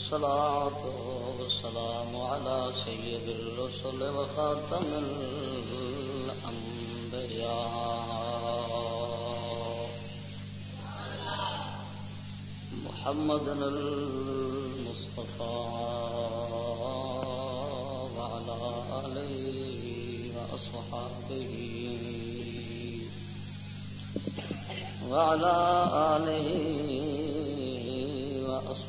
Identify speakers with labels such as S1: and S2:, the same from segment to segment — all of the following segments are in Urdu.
S1: والصلاة والسلام على سيد الرسل وخاتم الأنبياء. محمد المصطفى وعلى آله وأصحابه وعلى آله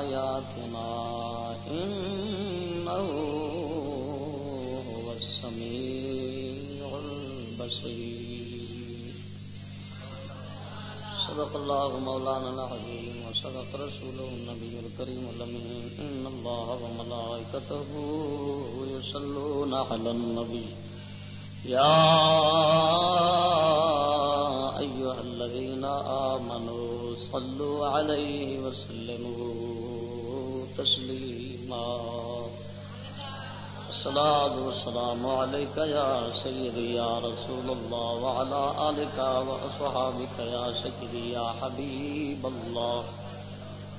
S1: آياتنا إنه هو السميع البصير صدق الله مولانا العظيم وصدق رسوله النبي الكريم الأمين إن الله وملائكته يصلون على النبي يا أيها الذين آمنوا صلوا عليه وسلموا تسليما الصلاة والسلام عليك يا سيدي يا رسول الله وعلى آلك وأصحابك يا سيدي يا حبيب الله.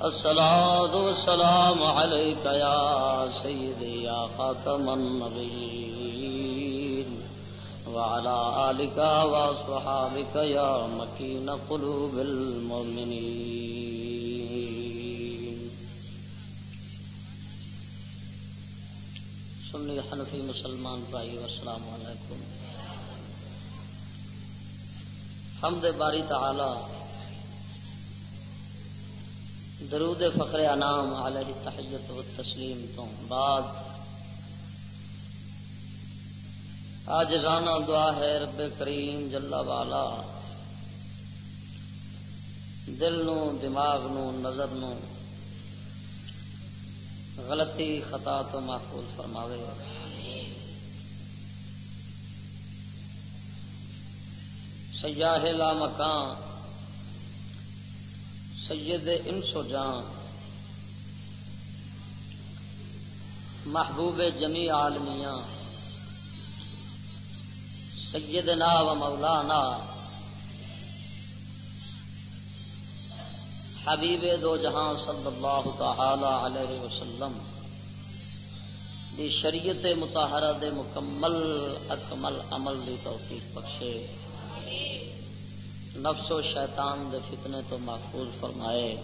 S1: الصلاة والسلام عليك يا سيدي يا خاتم النبيين. وعلى آلك وأصحابك يا مكين قلوب المؤمنين. سنی حنفی مسلمان بھائی السلام علیکم۔ حمد باری تعالی درود فخر انام علیہ تحیت و تسلیم تو بعد آج رانا دعا ہے رب کریم جلا والا۔ دل نو، دماغ نو، نظر نو غلطی، خطا تو محفوظ فرماوے۔ سیاح لا مکان، سید انسو جان۔ محبوب جمی عالمیاں۔ سیدنا و مولانا۔ حبیب دو جہاں صلی اللہ تعالی علیہ وسلم دی شریعت متحرہ دے مکمل اکمل عمل دی توفیق بخشے۔ نفس و شیطان دے فتنے تو محفوظ فرمائے۔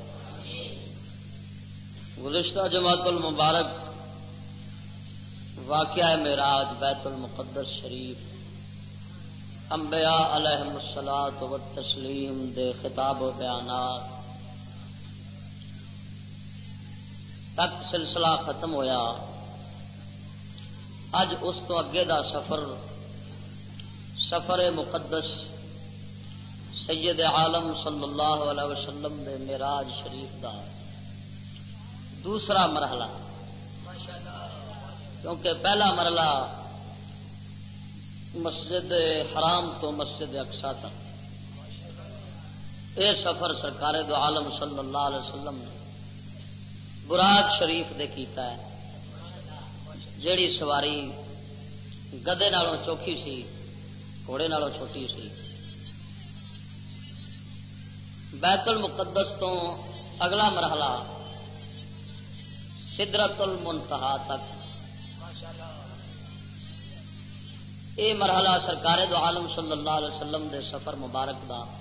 S1: گزشتہ جماعت المبارک واقعہ معراج بیت المقدس شریف انبیاء علیہ السلاط و تسلیم دے خطاب و بیانات تک سلسلہ ختم ہویا۔ اج اس تو اگے دا سفر سفر مقدس سید عالم صلی اللہ علیہ وسلم دے میراج شریف دا۔ دوسرا مرحلہ، کیونکہ پہلا مرحلہ مسجد حرام تو مسجد اقسا تک۔ یہ سفر سرکار دو عالم صلی اللہ علیہ وسلم نے براق شریف دے کیتا ہے۔ جیڑی سواری گدے نالوں چوکھی سی، گھوڑے نالوں چھوٹی سی۔ بیت المقدس تو اگلا مرحلہ سدرت المنتہا تک۔ یہ مرحلہ سرکار دو عالم صلی اللہ علیہ وسلم دے سفر مبارک دا۔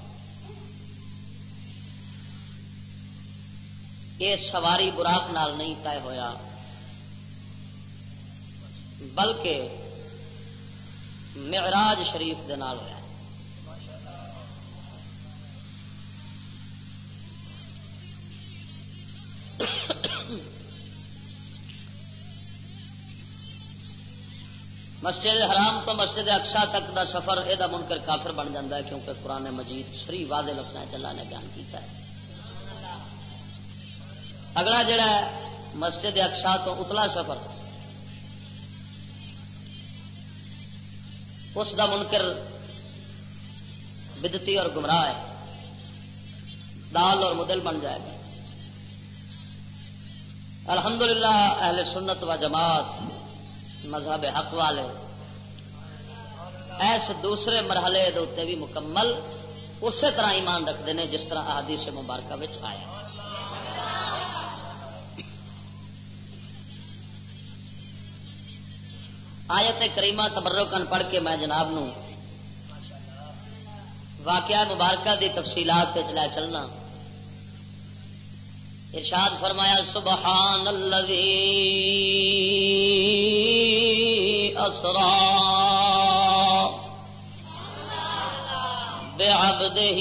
S1: یہ سواری براق نال نہیں طے ہویا۔ بلکہ معراج شریف دے نال ہوا مسجد حرام تو مسجد اقسا تک دا سفر یہ منکر کافر بن جاتا ہے کیونکہ قرآن مجید سری واضح لفظ چلا نے بیان کیتا ہے۔ اگلا جڑا ہے، مسجد اقسا تو اتلا سفر۔ اس دا منکر بدتی اور گمراہ ہے۔ دال اور مدل بن جائے گا۔ الحمدللہ، اہل سنت و جماعت، مذہب حق والے، ایس دوسرے مرحلے دے بھی مکمل، اسی طرح ایمان رکھتے ہیں، جس طرح آدی سے مبارکہ آیا۔ آیت کریمہ تبرکن پڑھ کے میں جناب نو واقعہ مبارکہ دی تفصیلات لے چلنا۔ ارشاد فرمایا سبحان الذي اسرا بعبده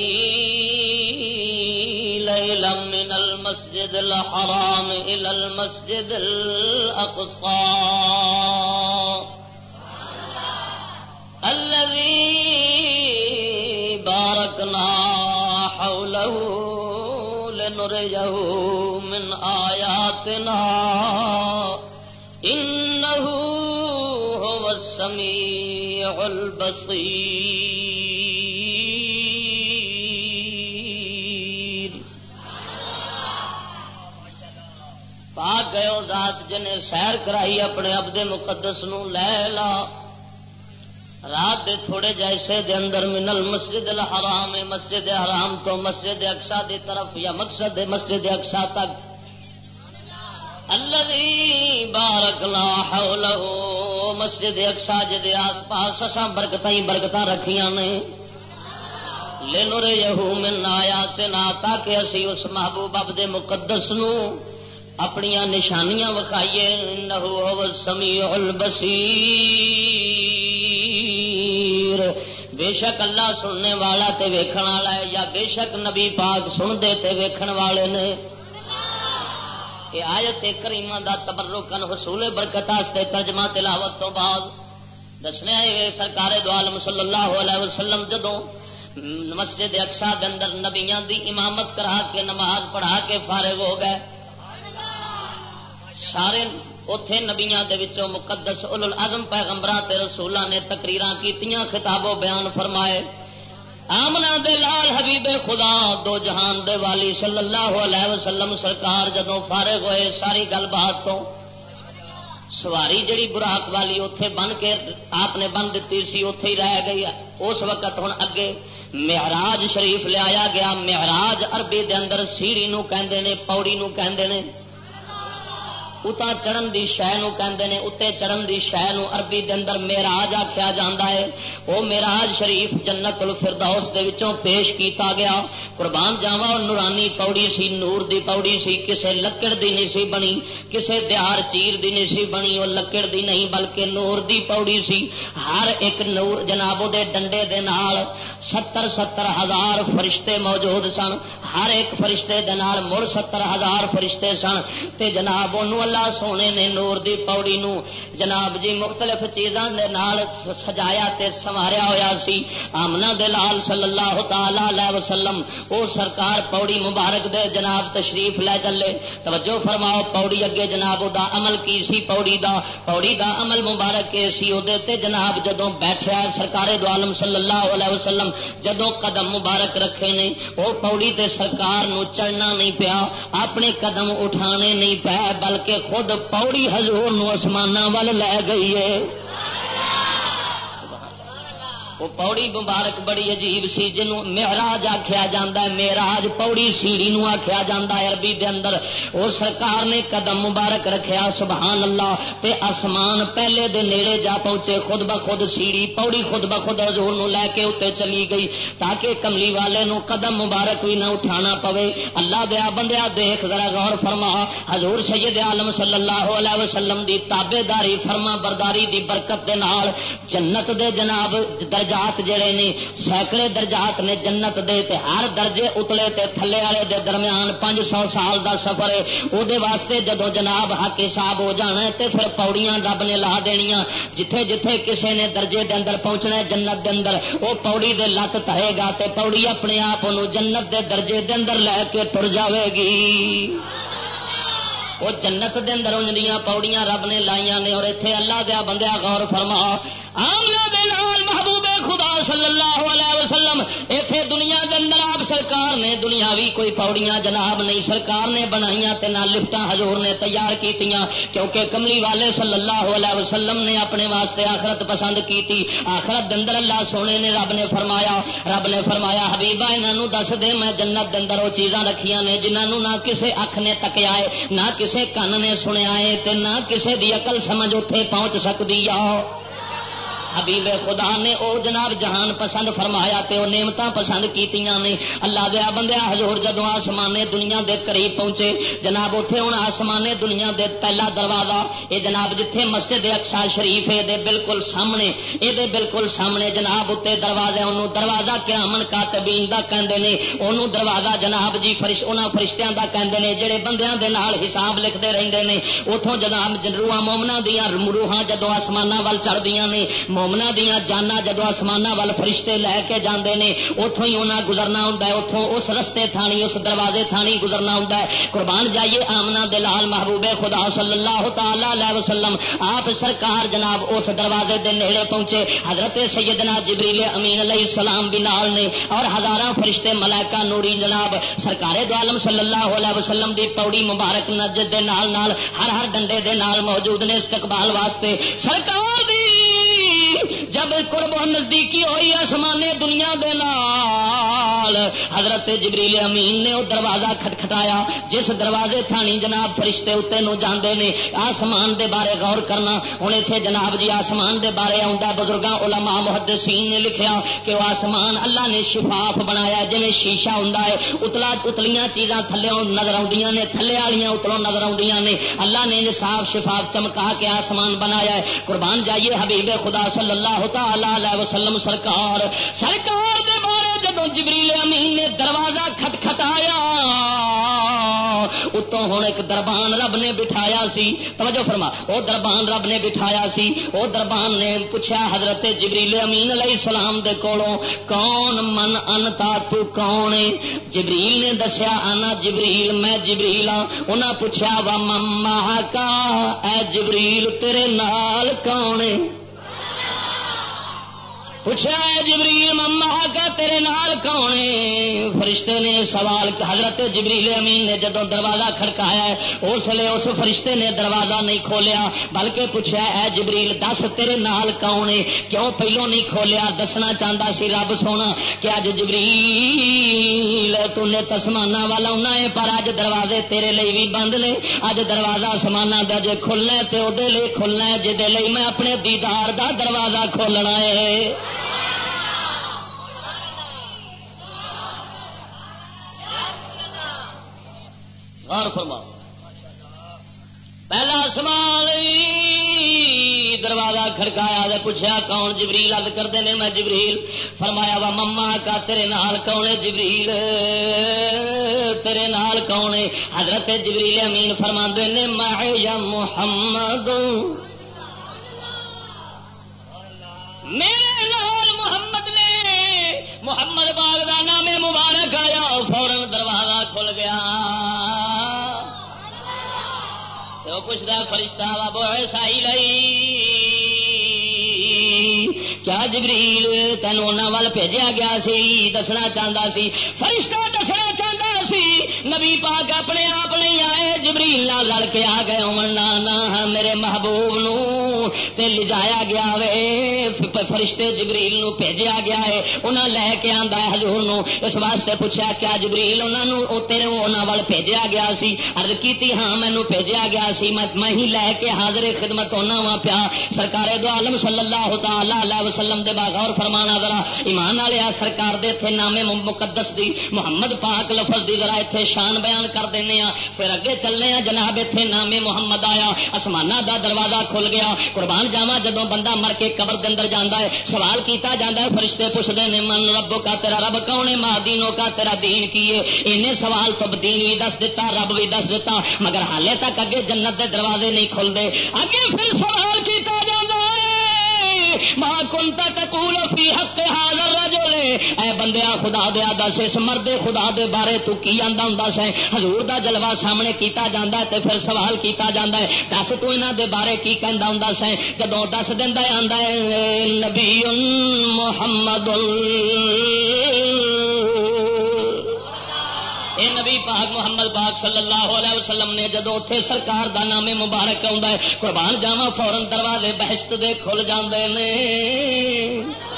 S1: ليلا من المسجد الحرام الى المسجد الاقصى الذي باركنا حوله لنريه من آياتنا إنه هو السميع البصير. پاک گئے ذات جنہیں سیر کرائی اپنے ابد مقدس نو لے لا۔ رات دے تھوڑے جیسے دے اندر من المسجد الحرام مسجد حرام تو مسجد اقسا دی طرف یا مقصد مسجد اقسا تک۔ الذي بارکنا حوله مسجد اقسا جدے آس پاس، اساں برکتاں برکتاں رکھیاں نے۔ لنور یہو من آیاتنا، تاکہ اسی اس محبوب عبد مقدس نو اپنی نشانیاں وکھائیے، انہو هو السمیع البصیر۔ بے شک اللہ سننے والا تے ویکھن والا ہے یا بے شک نبی پاک سن دے تے ویکھن والے نے؟ یہ آیت کریمہ دا تبرکن حصول برکت واسطے ترجمہ تلاوت تو بعد دسنے آئے سرکار دو عالم صلی اللہ علیہ وسلم جدوں مسجد اقسا دے اندر نبیاں دی امامت کرا کے نماز پڑھا کے فارغ ہو گئے۔ سارے اتے نبیا مقدس ال العزم پیغمبر رسولہ نے تقریر کی خطاب و بیان فرمائے۔ آمنا دے لال حبیب خدا، دو جہان دے والی صلی اللہ علیہ وسلم سرکار جدو فارغ ہوئے ساری گل بات تو، سواری جڑی براق والی اتے بن کے آپ نے بن دیتی سی اتے ہی رہ گئی۔ اس وقت ہوں اگے مہراج شریف لیا گیا۔ مہراج اربی دے اندر سیڑھی نو کہندے نے، پوڑی نو کہندے نے۔ اتا چڑھن دی شہ نو کہندے نے اتے چڑھن دی شہ نو عربی دے اندر میراج آخیا جاندا ہے او میراج شریف جنت الفردوس دے وچوں پیش کیتا گیا قربان جاوا اور نورانی پوڑی سی نور دی پوڑی سی کسے لکڑ دی نہیں سی بنی کسے دیار چیر دی نہیں سی بنی او لکڑ دی نہیں بلکہ نور دی پوڑی سی ہر ایک نور جنابو دے ڈنڈے دے نال ستر ستر ہزار فرشتے موجود سن ہر ایک فرشتے دنال مڑ ستر ہزار فرشتے سن تے جناب انہوں اللہ سونے نے نور دی پوڑی نو جناب جی مختلف چیزاں دے نال سجایا تے سواریا ہویا سی۔ آمنا دے لال صلی اللہ تعالی علیہ وسلم، او سرکار پوڑی مبارک دے جناب تشریف لے چلے۔ توجہ فرماؤ، پوڑی اگے جناب دا عمل کی سی؟ پوڑی دا پوڑی دا عمل مبارک کے سی؟ او دے تے جناب جدوں بیٹھیا سرکار دو عالم صلی اللہ علیہ وسلم جدو قدم مبارک رکھے نے وہ پوڑی تے سرکار نو چڑھنا نہیں پیا، اپنے قدم اٹھانے نہیں پیا، بلکہ خود پوڑی نو آسمان وال لے گئی ہے۔ وہ پوڑی مبارک بڑی عجیب سی جنوں مہراج آخیا جا میراج پوڑی سیڑھی نو آخیا جا عربی دے اندر۔ اور سرکار نے قدم مبارک رکھیا سبحان اللہ تے آسمان پہلے دے نیڑے جا پہنچے، خود بخود سیڑھی پوڑی خود بخود حضور نو لے کے اتنے چلی گئی تاکہ کملی والے نو قدم مبارک بھی نہ اٹھانا پوے۔ اللہ دیا بندیا، دیکھ ذرا غور فرما۔ حضور سید عالم صلی اللہ علیہ وسلم دی تابے داری فرما برداری دی برکت دے نال جنت دے جناب درجات جڑے نے، سینکڑے درجات نے جنت دے تے ہر درجے اتلے تے تھلے والے دے درمیان پانچ سو سال دا سفر ہے۔ وہ واسطے جدو جناب حق حساب ہو جانا ہے تے پھر پوڑیاں رب نے لا دنیا جتھے جتھے کسے نے درجے دے اندر پہنچنا ہے جنت دے اندر وہ پوڑی دے لت تھے گا تے پوڑی اپنے آپ جنت دے درجے دے اندر لے کے ٹر جاوے گی۔ وہ جنت دے اندر انجدیاں پوڑیاں رب نے لائیاں نے اور اتنے اللہ دیا بندیا غور فرما آمنا نال محبوب خدا صلی اللہ علیہ وسلم، ایتھے دنیا دے اندر آپ سرکار نے دنیاوی کوئی پوڑیاں جناب نہیں، سرکار نے بنائیاں تے نہ لفٹاں حضور نے تیار کیتیاں، کیونکہ کملی والے صلی اللہ علیہ وسلم نے اپنے واسطے آخرت پسند کیتی۔ آخرت دے اندر اللہ سونے نے رب نے فرمایا، رب نے فرمایا حبیبہ انہاں دس دے، میں جنت دے اندر وہ چیزاں رکھیاں نے جنہاں نہ کسے اکھ نے تکیا ہے، نہ کسے کن نے سنیا ہے تے نہ کسے دی عقل سمجھ اوتھے پہنچ سکدی آ۔ حبیب خدا نے او جناب جہان پسند فرمایا تے او نعمت پسند کیتیاں نے۔ اللہ دیا بندیا حضور جدو آسمان دنیا دے قریب پہنچے، جناب اتے ہوں آسمان دنیا دے پہلا دروازہ، اے جناب جتھے مسجد اکسا شریف ہے دے بالکل سامنے، اے دے بالکل سامنے جناب اتنے دروازے انہوں دروازہ قیامن کاتبین دا کہندے نے۔ انہوں دروازہ جناب جی فرش انہاں فرشتیاں دا کہندے نے، جڑے بندیاں دے نال حساب لکھتے رہندے نے۔ اتوں جناب روحاں مومنا دیا روحاں جدو آسمان وال چڑھدیاں نے مومنا دیا جانا جدو آسمان وال فرشتے لے کے جانے نے اتوں ہی انہیں گزرنا ہوں اتوں اس رستے تھانی، اس دروازے تھانی گزرنا ہوں قربان جائیے آمنا دلال محبوب خدا صلی اللہ تعالی وسلم۔ آپ سرکار جناب اس دروازے دے نیڑے پہنچے۔ حضرت سیدنا جبریل امین علیہ السلام بھی نال نے۔ اور ہزار فرشتے ملائکہ نوری جناب سرکار دو عالم صلی اللہ علیہ وسلم دی پوڑی مبارک نجد دے نال نال، ہر ہر ڈنڈے دے نال موجود نے استقبال واسطے۔ سرکار دی جب قرب نزدیکی ہوئی آسمان دنیا دے نال، حضرت جبریل امین نے وہ دروازہ کھٹکھٹایا، جس دروازے تھانی جناب فرشتے اتنے نو جاندے نے، آسمان دے بارے غور کرنا۔ ہوں اتنے جناب جی آسمان دے بارے آتا بزرگاں علماء محدثین نے لکھیا کہ وہ آسمان اللہ نے شفاف بنایا جی شیشہ ہوں اتلا اتلیاں چیزاں تھلے نظر آدی نے، تھلے والیاں اتلوں نظر آدی نے۔ اللہ نے صاف شفاف چمکا کے آسمان بنایا ہے۔ قربان جائیے حبیب خدا صلی اللہ تعالی علیہ وسلم سرکار۔ سرکار دے بارے جدو جبریل امین نے دروازہ کھٹکھٹایا اتوں ہوں ایک دربان رب نے بٹھایا سی۔ توجہ فرما وہ دربان رب نے بٹھایا سی۔ وہ دربان نے پوچھا، حضرت جبریل امین علیہ السلام دے کولوں، کون من انتا تو کون جبریل نے دسیا آنا جبریل، میں جبریل ہاں۔ انہیں پوچھا وا مما کا اے جبریل، تیرے نال کون پوچھا ہے جبریل مما کا تیرے نال کون فرشتے نے سوال، حضرت جبریل امین نے جدو دروازہ کھڑکایا ہے، اس لیے اس فرشتے نے دروازہ نہیں کھولیا، بلکہ پوچھا ہے جبریل، دس تیرے نال کون کیوں پہلو نہیں کھولیا؟ دسنا چاہتا سی، رب سونا، کہ اج جبریل تھی تسمانا والا ہے، پر اج دروازے تیرے لیے بھی بند نے۔ اج دروازہ سمانا کا جی کھلنا تو وہ کھلنا ہے جہد میں اپنے دیدار دا دروازہ کھولنا ہے۔ غور فرما پہلا سوال دروازہ کھڑکایا پوچھا کون جبریل اد کرتے ہیں میں جبریل۔ فرمایا، وا مما کا تیرے نال کون جبریل؟ تیرے نال کون حضرت جبریل امین فرما نے، میں محمد۔ میرے نال محمد نے محمد باغ کا نام مبارک آیا فورن دروازہ کھل گیا۔ تو پوچھتا فرشتہ بابو ایسا ہی لئی کیا جبریل تینوں وال بھیجا گیا سی، دسنا چاہتا سی؟ فرشتہ دسنا چاہتا سی۔ نبی پاک اپنے آپ نہیں آئے، جبریل نہ لڑ کے آ گئے۔ نہ میرے محبوب نو تے لجایا گیا وے۔ فرشتے جبریل نو بھیجیا گیا ہے۔ انہاں لے کے آندا ہے حضور نو۔ اس واسطے پوچھا کیا جبریل انہاں نو او تیرے انہاں ول بھیجیا گیا سی؟ عرض کیتی ہاں مینوں بھیجیا گیا سی۔ میں ہی لے کے حاضر خدمت ہونا وا پیا۔ سرکار دو عالم صلی اللہ تعالی علیہ وسلم دے باغور فرمانا ذرا۔ ایمان والے سرکار دے تھے نامے مقدس دی، محمد پاک لفظ دی ذرا ایتھے شان بیان کر دینے ہاں پھر اگے چلنے ہاں جناب ایتھے نامے محمد آیا۔ آسمانہ دا دروازہ کھل گیا۔ قربان جاوا جدوں بندہ مر کے قبر دے اندر جاندا ہے۔ سوال کیتا جاندا ہے، فرشتے پوچھدے نے، من رب کا تیرا رب کون ہے؟ ماں دینوں کا تیرا دین کی ہے؟ انہیں سوال تو دین بھی دس دیتا رب بھی دس دیتا مگر حالے تک اگے جنت دے دروازے نہیں کھلتے اگے پھر سوال ہے کنتا تقول فی حق حاضر رجل اے بندیا خدا دیا دس اس مرد خدا دے بارے تو کی آندا ہوندا سے حضور دا جلوہ سامنے کیتا جاندا ہے تے پھر سوال کیتا جاندا ہے۔ دس تو انہاں دے بارے کی کہندا ہوندا سے جدوں دس دیندا ہے، آندا ہے نبی محمد اے نبی پاک محمد پاک صلی اللہ علیہ وسلم نے جدو اتنے سرکار دا نام مبارک آ قربان جاوا فورن دروازے بہشت دے کھل جاندے نے۔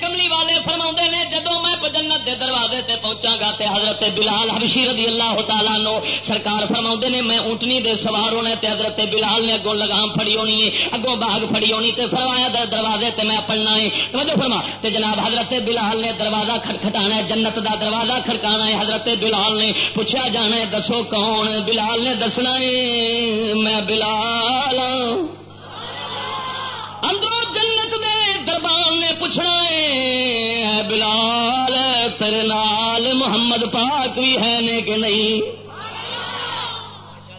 S1: کملی والے فرما نے جدو میں جنت دے دروازے تے پہنچا گا تے حضرت بلال حبشی رضی اللہ تعالیٰ نو سرکار فرما نے، میں اونٹنی دے سوار ہونے تے حضرت بلال نے اگوں لگام پھڑی ہونی ہے، اگوں باغ پھڑی ہونی تے فرمایا دے دروازے تے میں پڑھنا ہے۔ توجہ فرما، تے جناب حضرت بلال نے دروازہ کھٹکھٹانا ہے، جنت دا دروازہ کھڑکانا ہے۔ حضرت بلال نے پوچھا، جانا ہے، دسو کون بلال نے دسنا ہے، میں بلال ہاں۔ اندروں جنت دے نے پوچھنا ہے بلال، تیرے نال محمد پاک بھی ہے نے کہ نہیں؟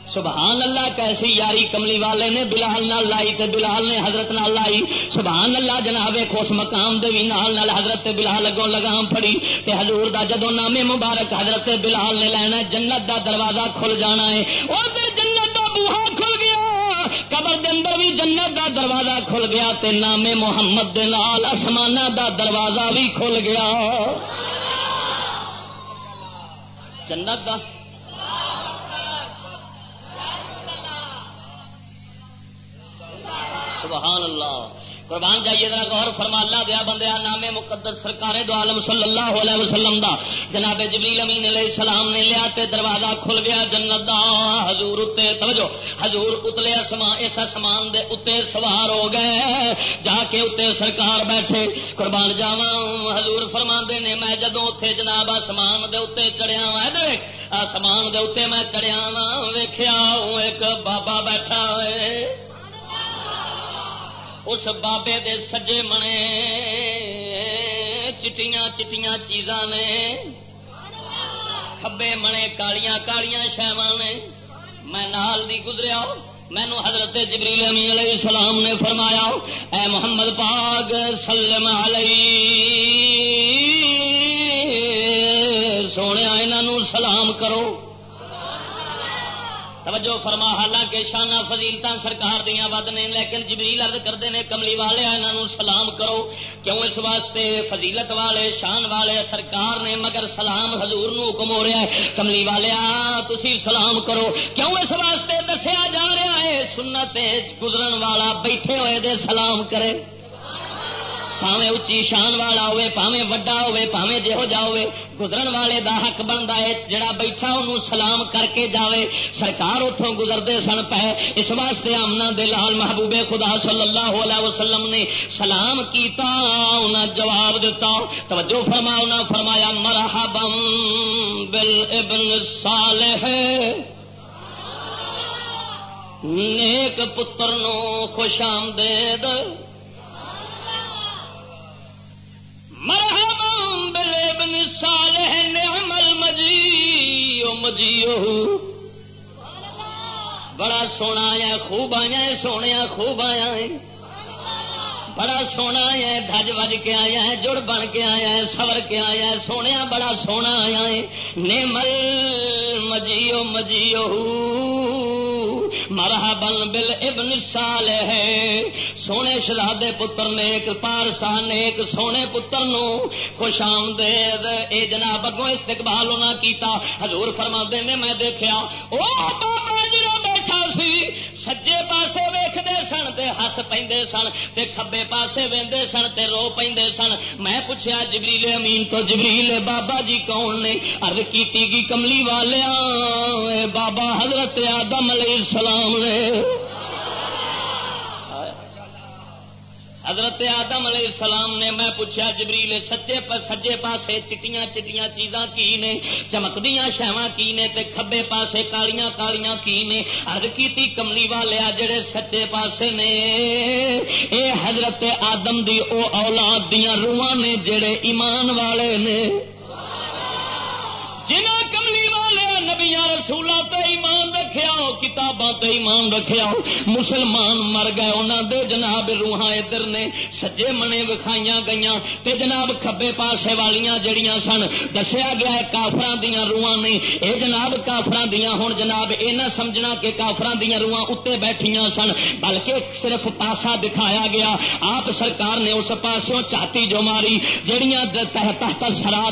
S1: سبحان اللہ، کیسی یاری کملی والے نے بلال نال لائی تے بلال نے حضرت نال لائی۔ سبحان اللہ، جناب اس مقام دے بھی نال نال حضرت بلال اگوں لگام پھڑی تے حضور دا جدو نامے مبارک حضرت بلال نے لینا جنت دا دروازہ کھل جانا ہے۔ اور جنت دا بوہا کھل گیا۔ دے اندر بھی جنت دا دروازہ کھل گیا تے نامے محمد دے نال آسمانہ دا دروازہ بھی کھل گیا۔ جنت دا؟ سبحان اللہ۔ قربان جائیے، ذرا غور فرما، اللہ دیا بندیا نام مقدس سرکار دو عالم صلی اللہ علیہ وسلم دا۔ جناب جبریل امین علیہ السلام نے لیا تے دروازہ کھل گیا جنت دا۔ حضور اتے، توجہ، حضور اتلے اسمان اس اسمان دے اتے سوار ہو گئے۔ جا کے اتے سرکار بیٹھے، قربان جاوا حضور فرما نے، میں جدو اتے جناب آسمان دے اتے چڑیا وا آسمان دے اتے میں چڑیا وا ویخیا ایک بابا بیٹھا ہوئے۔ اس بابے دے سجے منے، چٹیاں چٹیاں چیزاں نے کبے منے، کالیاں کالیاں شہواں نے۔ میں نال دی گزریا مینو حضرت جبریل امی علیہ السلام نے فرمایا، اے محمد پاک سلم علیہ سونے انہوں سلام کرو۔ توجہ فرما، حالانکہ شانہ فضیلت سرکار دیا ود نے، لیکن جبریل ارد کرتے ہیں، کملی والے انہوں سلام کرو۔ کیوں؟ اس واسطے فضیلت والے، شان والے سرکار نے مگر سلام حضور نو حکم ہو رہا ہے۔ کملی والے تھی سلام کرو۔ کیوں اس واسطے دسیا جا رہا ہے؟ سنت گزرن والا بیٹھے ہوئے دے سلام کرے۔ پاوے اچھی شان والا ہوے پاوے وڈا ہوے پاوے جہو جا ہوے گزرن والے دا حق بنتا ہے، جڑا بیٹھا انہوں سلام کر کے جاوے۔ سرکار اتوں گزرتے سن پے، اس واسطے آمنا دے لال محبوب خدا صلی اللہ علیہ وسلم نے سلام کیتا انہاں جواب دیتا توجہ فرما انہاں فرمایا، مرحبا بالابن صالح۔ نیک پتر نو خوش آمدید۔ مرحبا بالابن صالح نعم المجیو مجیو بڑا سونا آیا، خوب آیا، سونے خوب آیا۔ ہے بڑا سونا آیا ہے دج وج کے آیا ہے، جڑ بن کے آیا ہے، سور کے آیا ہے سونے بڑا سونا آیا ہے۔ نیمل مجیو مجیو۔ مرحبا بل ابن سال ہے سونے شہزادے پتر نے ایک پارسا نے ایک سونے پتر نو خوش آمدید۔ اے جناب، اگوں استقبال ہونا کیتا۔ حضور فرما نے، میں دیکھا او بابا جی بیٹھا سی سجے پاسے ویختے سن تے ہس پہ سن تے کھبے پاسے وہدے سن تے رو پے سن۔ میں پوچھا جبریل امین تو جبریل، بابا جی کون نے؟ ارد کی کملی والیا بابا حضرت آدم علیہ السلام نے۔ حضرت آدم علیہ السلام نے میں پوچھا، جبریل سچے پر سجے پاسے چٹیاں چٹیاں چیزاں کی نے؟ چمکدیا شہواں کی نے؟ تے کھبے پاسے کالیاں کالیاں کی نے؟ ارد کی کملی والے جڑے سچے پاسے نے، اے حضرت آدم دی او اولاد دیا روح نے جڑے ایمان والے نے۔ جنہ کملی والے نبیا رسولوں تے ایمان کتاباں ایمان رکھیا مسلمان مر گئے انہوں دے جناب روحاں ادھر نے سجے منے وکھائی گئی تے جناب کھبے پاسے والیاں جڑیاں سن، دسیا گیا ہے کافران دیا روحاں نے۔ اے جناب کافران دیا ہوں جناب یہ نہ سمجھنا کہ کافران دیا روحاں اتنے بیٹھیاں سن، بلکہ صرف پاسا دکھایا گیا۔ آپ سرکار نے اس پاسوں چاہتی جو ماری، جڑیاں تحت سرا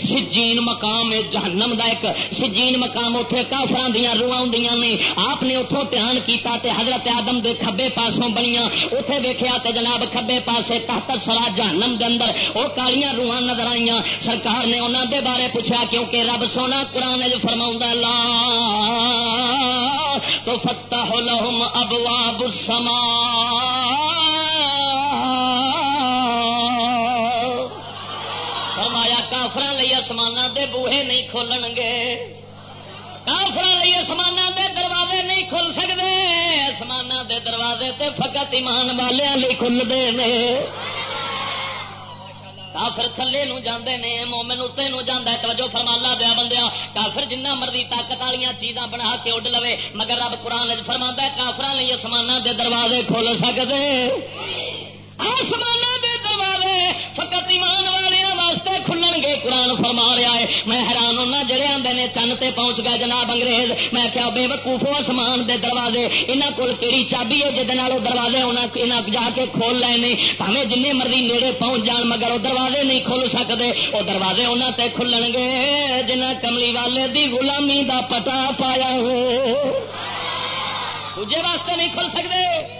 S1: سجین مقام جہنم دا ایک سجین مقام اتنے کافران دیا روح ہوں نے۔ آپ نے اتوں دھیان کیتا تے حضرت آدم دے کھبے پاسوں بنیا اتے ویخیا تے جناب کھبے پاسے تحت سرا جہنم دے اندر وہ کالیاں روح نظر آئی سرکار نے انہوں دے بارے پوچھا کیونکہ رب سونا قرآن جو فرما لا تو فتح لهم ابواب السماء۔ فرمایا کافر لی آسمان دے بوہے نہیں کھولن گے کافر لی آسمان دے دروازے نہیں کھل سکتے آسمان دے دروازے تے فقط ایمان والے کھلتے ہیں کافر تھلے نو جاندے نے، مومن اتنے نو جانا توجہ فرمالا دیا بندیا کافر جنہ مرضی طاقت والی چیزاں بنا کے اڈ لو مگر رب قرآن فرما کافر لی آسمان دے دروازے کھول سکتے آسمان دے دروازے فقط ایمان والے واسطے کھلن گے، قرآن فرما رہا ہے۔ میں حیران ہونا، جڑے آدھے نے چند تے پہنچ گیا جناب انگریز، میں کیا بے وقوفو آسمان دے دروازے یہاں کول کہڑی چابی ہے جہد دروازے ہونا جا کے کھول لے نے۔ پاوے جن مرضی نیڑے پہنچ جان، مگر وہ دروازے نہیں کھل سکتے وہ دروازے انہوں تے کھلن گے جنہ کملی والے دی غلامی دا پتا پایا دوجے واسطے نہیں کھل سکتے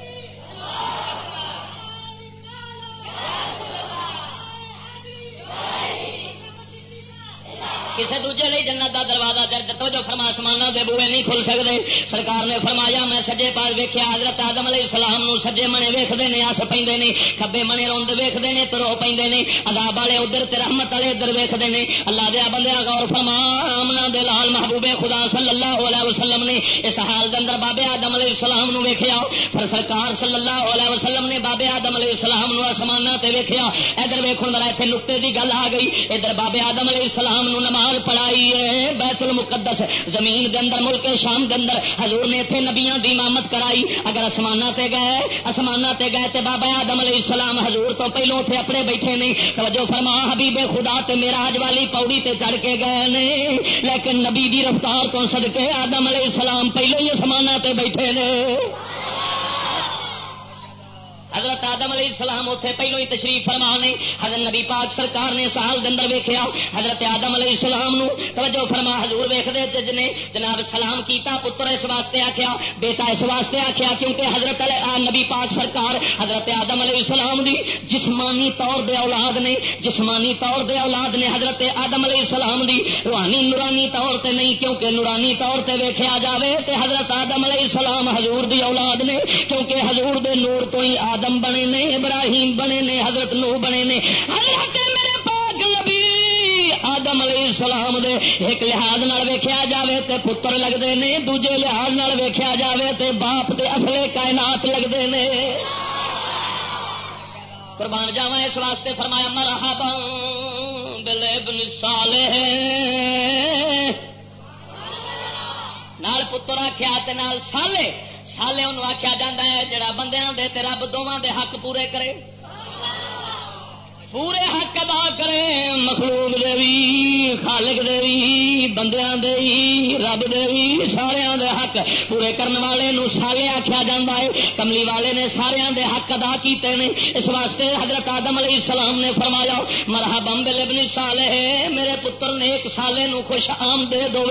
S1: کسی دوجے لئی جنت کا دروازہ درد تو جو فرما سمانا دے بوے نہیں کھل سکتے سرکار نے فرمایا، میں سجے پاس ویکیا حضرت آدم علیہ السلام نو سجے منے ویختے ہیں آس پہ نے کبے منے روند ویختے ہیں تو رو پہ نے، عذاب والے ادھر تے رحمت والے ادھر ویختے ہیں اللہ دیا بندے غور فرما امنا دے لال محبوب خدا صلی اللہ علیہ وسلم نے اس حال دے اندر بابے آدم علیہ السلام نو ویکھیا۔ پھر سرکار صلی اللہ علیہ وسلم نے بابے آدم علیہ السلام نو آسمانہ تے ویکھیا۔ ادھر ویکھن ذرا ایتھے نقطے دی گل آ گئی۔ ادھر بابے آدم علیہ السلام نو نماز نماز پڑھائی ہے، بیت المقدس، زمین دے اندر، ملک شام دے اندر۔ حضور نے اتنے نبیاں دی امامت کرائی۔ اگر آسمانہ تے گئے، آسمانہ تے گئے تے بابا آدم علیہ السلام حضور تو پہلو اتنے اپنے بیٹھے نہیں۔ توجہ فرما، حبیب خدا تے میرا والی پوڑی تے چڑھ کے گئے نے۔ لیکن نبی دی رفتار تو صدقے آدم علیہ السلام پہلو ہی آسمانہ تے بیٹھے نے۔ حضرت آدم علیہ السلام اتنے پہلو ہی تشریف فرما نے حضرت نبی پاک سرکار نے سال دن ویخیا حضرت آدم علیہ السلام نو توجہ فرما، حضور ویختے جن جناب سلام کیتا، پتر اس واسطے آخیا بیٹا اس واسطے آخیا کیونکہ حضرت نبی پاک سرکار حضرت آدم علیہ السلام دی جسمانی طور دے اولاد نے، جسمانی طور دے اولاد نے حضرت آدم علیہ السلام دی روحانی نورانی طور تے نہیں، کیونکہ نورانی طور تے ویخیا جاوے تے حضرت آدم علیہ السلام حضور دی اولاد نے، کیونکہ حضور دے نور تو ہی آدم آدم بنے نے، ابراہیم بنے نے، حضرت نو بنے نے۔ حضرت میرے پاک نبی آدم علیہ السلام دے ایک لحاظ نال ویکھیا جاوے تے پتر لگتے ہیں دوجے لحاظ نال ویکھیا جاوے تے باپ دے اصلے کائنات لگتے ہیں قربان جاوا اس واسطے فرمایا، مرحبا بل ابن صالح۔ نال پتر آخیا نال سالے سالے انہوں آخیا جا ہے، جڑا بندیاں دے تے رب دونوں دے حق پورے کرے۔ پورے حق ادا کرے، مخلوق دے بھی خالق دے بھی بندیاں دے بھی رب دے بھی سارے دے حق پورے کرن والے نو سالے آخیا جا ہے۔ کملی والے نے سارے دے حق ادا کیتے ہیں اس واسطے حضرت آدم علیہ السلام نے فرمایا، مرحبا بل سالے میرے پتر نے ایک سالے نو خوش آم دے دو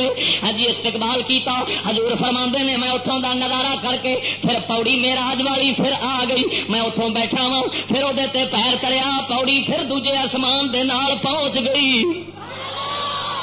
S1: ہاں جی، استقبال کیتا۔ حضور فرما نے، میں اتوں دا نظارہ کر کے پھر پوڑی میرا والی پھر آ گئی۔ میں اتوں بیٹھا وا پھر وہ پیر کریا پوڑی پھر دوجے آسمان دے نال پہنچ گئی۔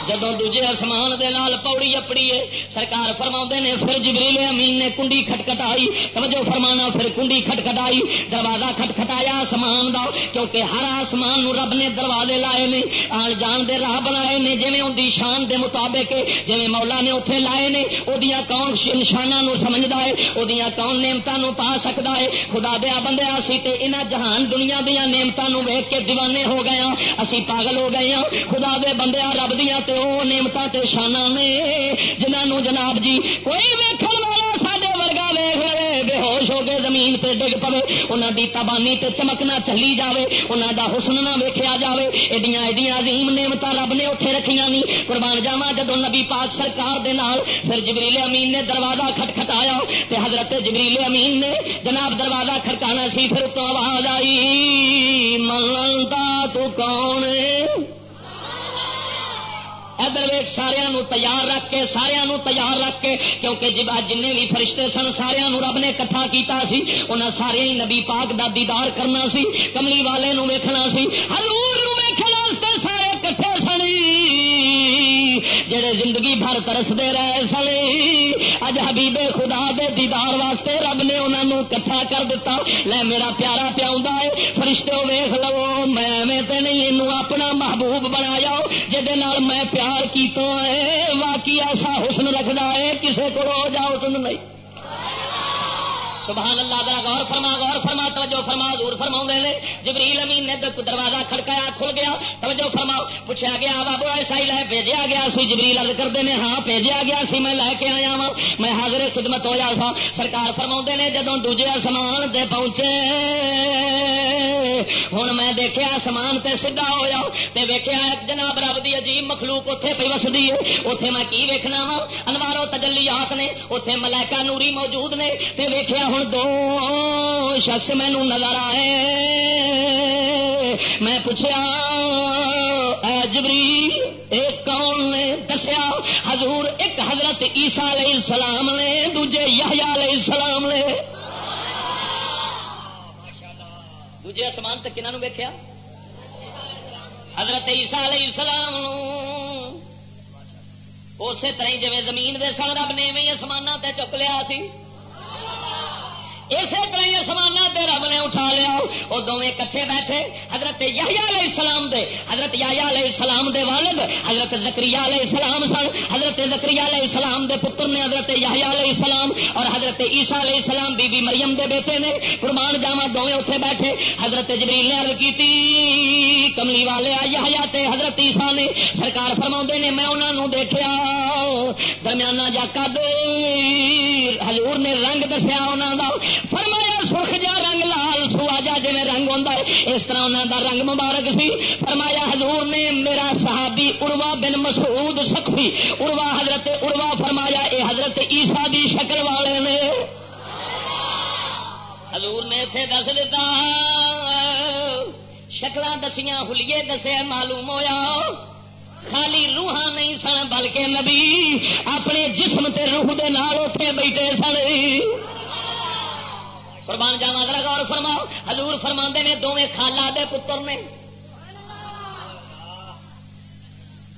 S1: جدو دجے آسمان دے نال پوڑی اپڑی ہے، سرکار فرما نے، پھر جبریل امین نے کنڈی کٹکھٹائی توجہ فرمانا، پھر کنڈی کٹکھٹائی دروازہ کھٹکھٹایا آسمان دا، کیونکہ ہر آسمان نو رب نے دروازے لائے نے، آن جان دے راہ بنائے نے جی ان دی شان دے مطابق جی مولا نے اتنے لائے نے وہ کون نشانہ نو سمجھدا ہے وہ کون نعمتوں نو پا سکتا ہے۔ خدا دیا بندیا سی تے انہ جہان دنیا دیا نعمتوں نو ویک کے دیوانے ہو گئے ہاں اسی پاگل ہو گئے ہاں۔ خدا دے بندیا رب دیا تے وہ نعمت شانہ نے، جنہوں جناب جی کوئی ویکن والا سڈے ورگا ویخ لے بے ہوش ہو کے زمین تے ڈگ پے انہوں دی تبانی تے چمکنا چلی جاوے انہوں دا حسن نہ ویکیا جاوے، ایڈیاں ایڈیاں عظیم نعمت رب نے اتنے رکھیاں نہیں قربان جاوا جدو نبی پاک سرکار دے نال، پھر جبریل امین نے دروازہ کھٹکھٹایا تے حضرت جبریل امین نے جناب دروازہ کھٹکانا سی، پھر تو آواز آئی منتا تو کون ہے؟ ادھر ویک سارا تیار رکھ کے سارا تیار رکھ کے، کیونکہ جب جن بھی فرشتے سن سارا رب نے کٹھا کیتا سی انہیں سارے ہی نبی پاک دا دیدار کرنا سی، کملی والے نو ویکھنا سی۔ حضور جڑے زندگی بھر ترستے رہے سن، اج حبیب خدا دے دیدار واسطے رب نے انہوں کٹھا کر دیتا لے میرا پیارا پیا ہے فرشتے ویخ لو، میں تے نہیں یہ اپنا محبوب بنایا۔ جہد میں پیار کیتا ہے واقعی ایسا حسن رکھتا ہے کسے کو جا حسن نہیں۔ سبحان اللہ ذرا غور فرما غور فرما، توجہ فرما دور فرما نے۔ جبریل امین نے دروازہ کھڑکایا، کھل گیا۔ توجہ فرما پوچھا گیا بابو، ایسا ہی لے بھیجا گیا سی؟ جبریل ارد کرتے ہیں ہاں بھیجا گیا سی، میں لے کے آیا وا میں حاضر خدمت ہوا سا سرکار فرما نے جدو دوجے آسمان تے پہنچے ہوں میں دیکھا آسمان تے سیدھا ہوا تے ویکیا جناب رب دی عجیب مخلوق اتنے پی وسدی ہے۔ اتنے میں کی ویکنا وا ہاں؟ انوارو تجلیات نے اتنے ملائکہ نوری موجود نے۔ تے ویکیا ہوں دو شخص مینو نظر آئے میں پوچھا جبری ایک کون نے دسیا حضور ایک حضرت عیسیٰ علیہ السلام نے دوجے یحییٰ علیہ السلام نے دوجے آسمان تک کنہوں ویکیا حضرت عیسیٰ علیہ السلام اسی طرح جی زمین دے سن رب نے آسمان تے چک لیا سی اسی طرح سمانا رب نے اٹھا لیا۔ وہ دونیں کٹھے بیٹھے۔ حضرت یحییٰ علیہ السلام دے۔ حضرت یحییٰ علیہ السلام دے والد، حضرت زکری علیہ السلام سن۔ حضرت زکری علیہ السلام دے پتر نے حضرت یحییٰ علیہ السلام اور حضرت عیسیٰ علیہ السلام بی بی مریم دے بیٹے نے قربان جاوا دونیں اتنے بیٹھے۔ حضرت جبریل نے عرض کی کملی والے یحییٰ تے حضرت عیسیٰ نے۔ سرکار فرما نے، میں انہوں نے دیکھا درمیانہ جا کد حضور نے رنگ دسیا انہوں کا فرمایا سرخ جا رنگ لال سوا جا جی رنگ ہوتا ہے، اس طرح انہوں دا رنگ مبارک سی۔ فرمایا حضور نے میرا صحابی اروا بن مسعود سخی اروا حضرت اروا فرمایا اے حضرت عیسا دی شکل والے نے۔ حضور نے اتنے دس دیتا شکل دسیاں ہولیے دسے، معلوم ہویا۔ خالی روحاں نہیں سن، بلکہ نبی اپنے جسم تے روح دے نال اٹھے بیٹھے سن۔ قربان جاوا ذرا غور فرماؤ۔ حضور فرما نے دونیں خالہ دے پتر نے۔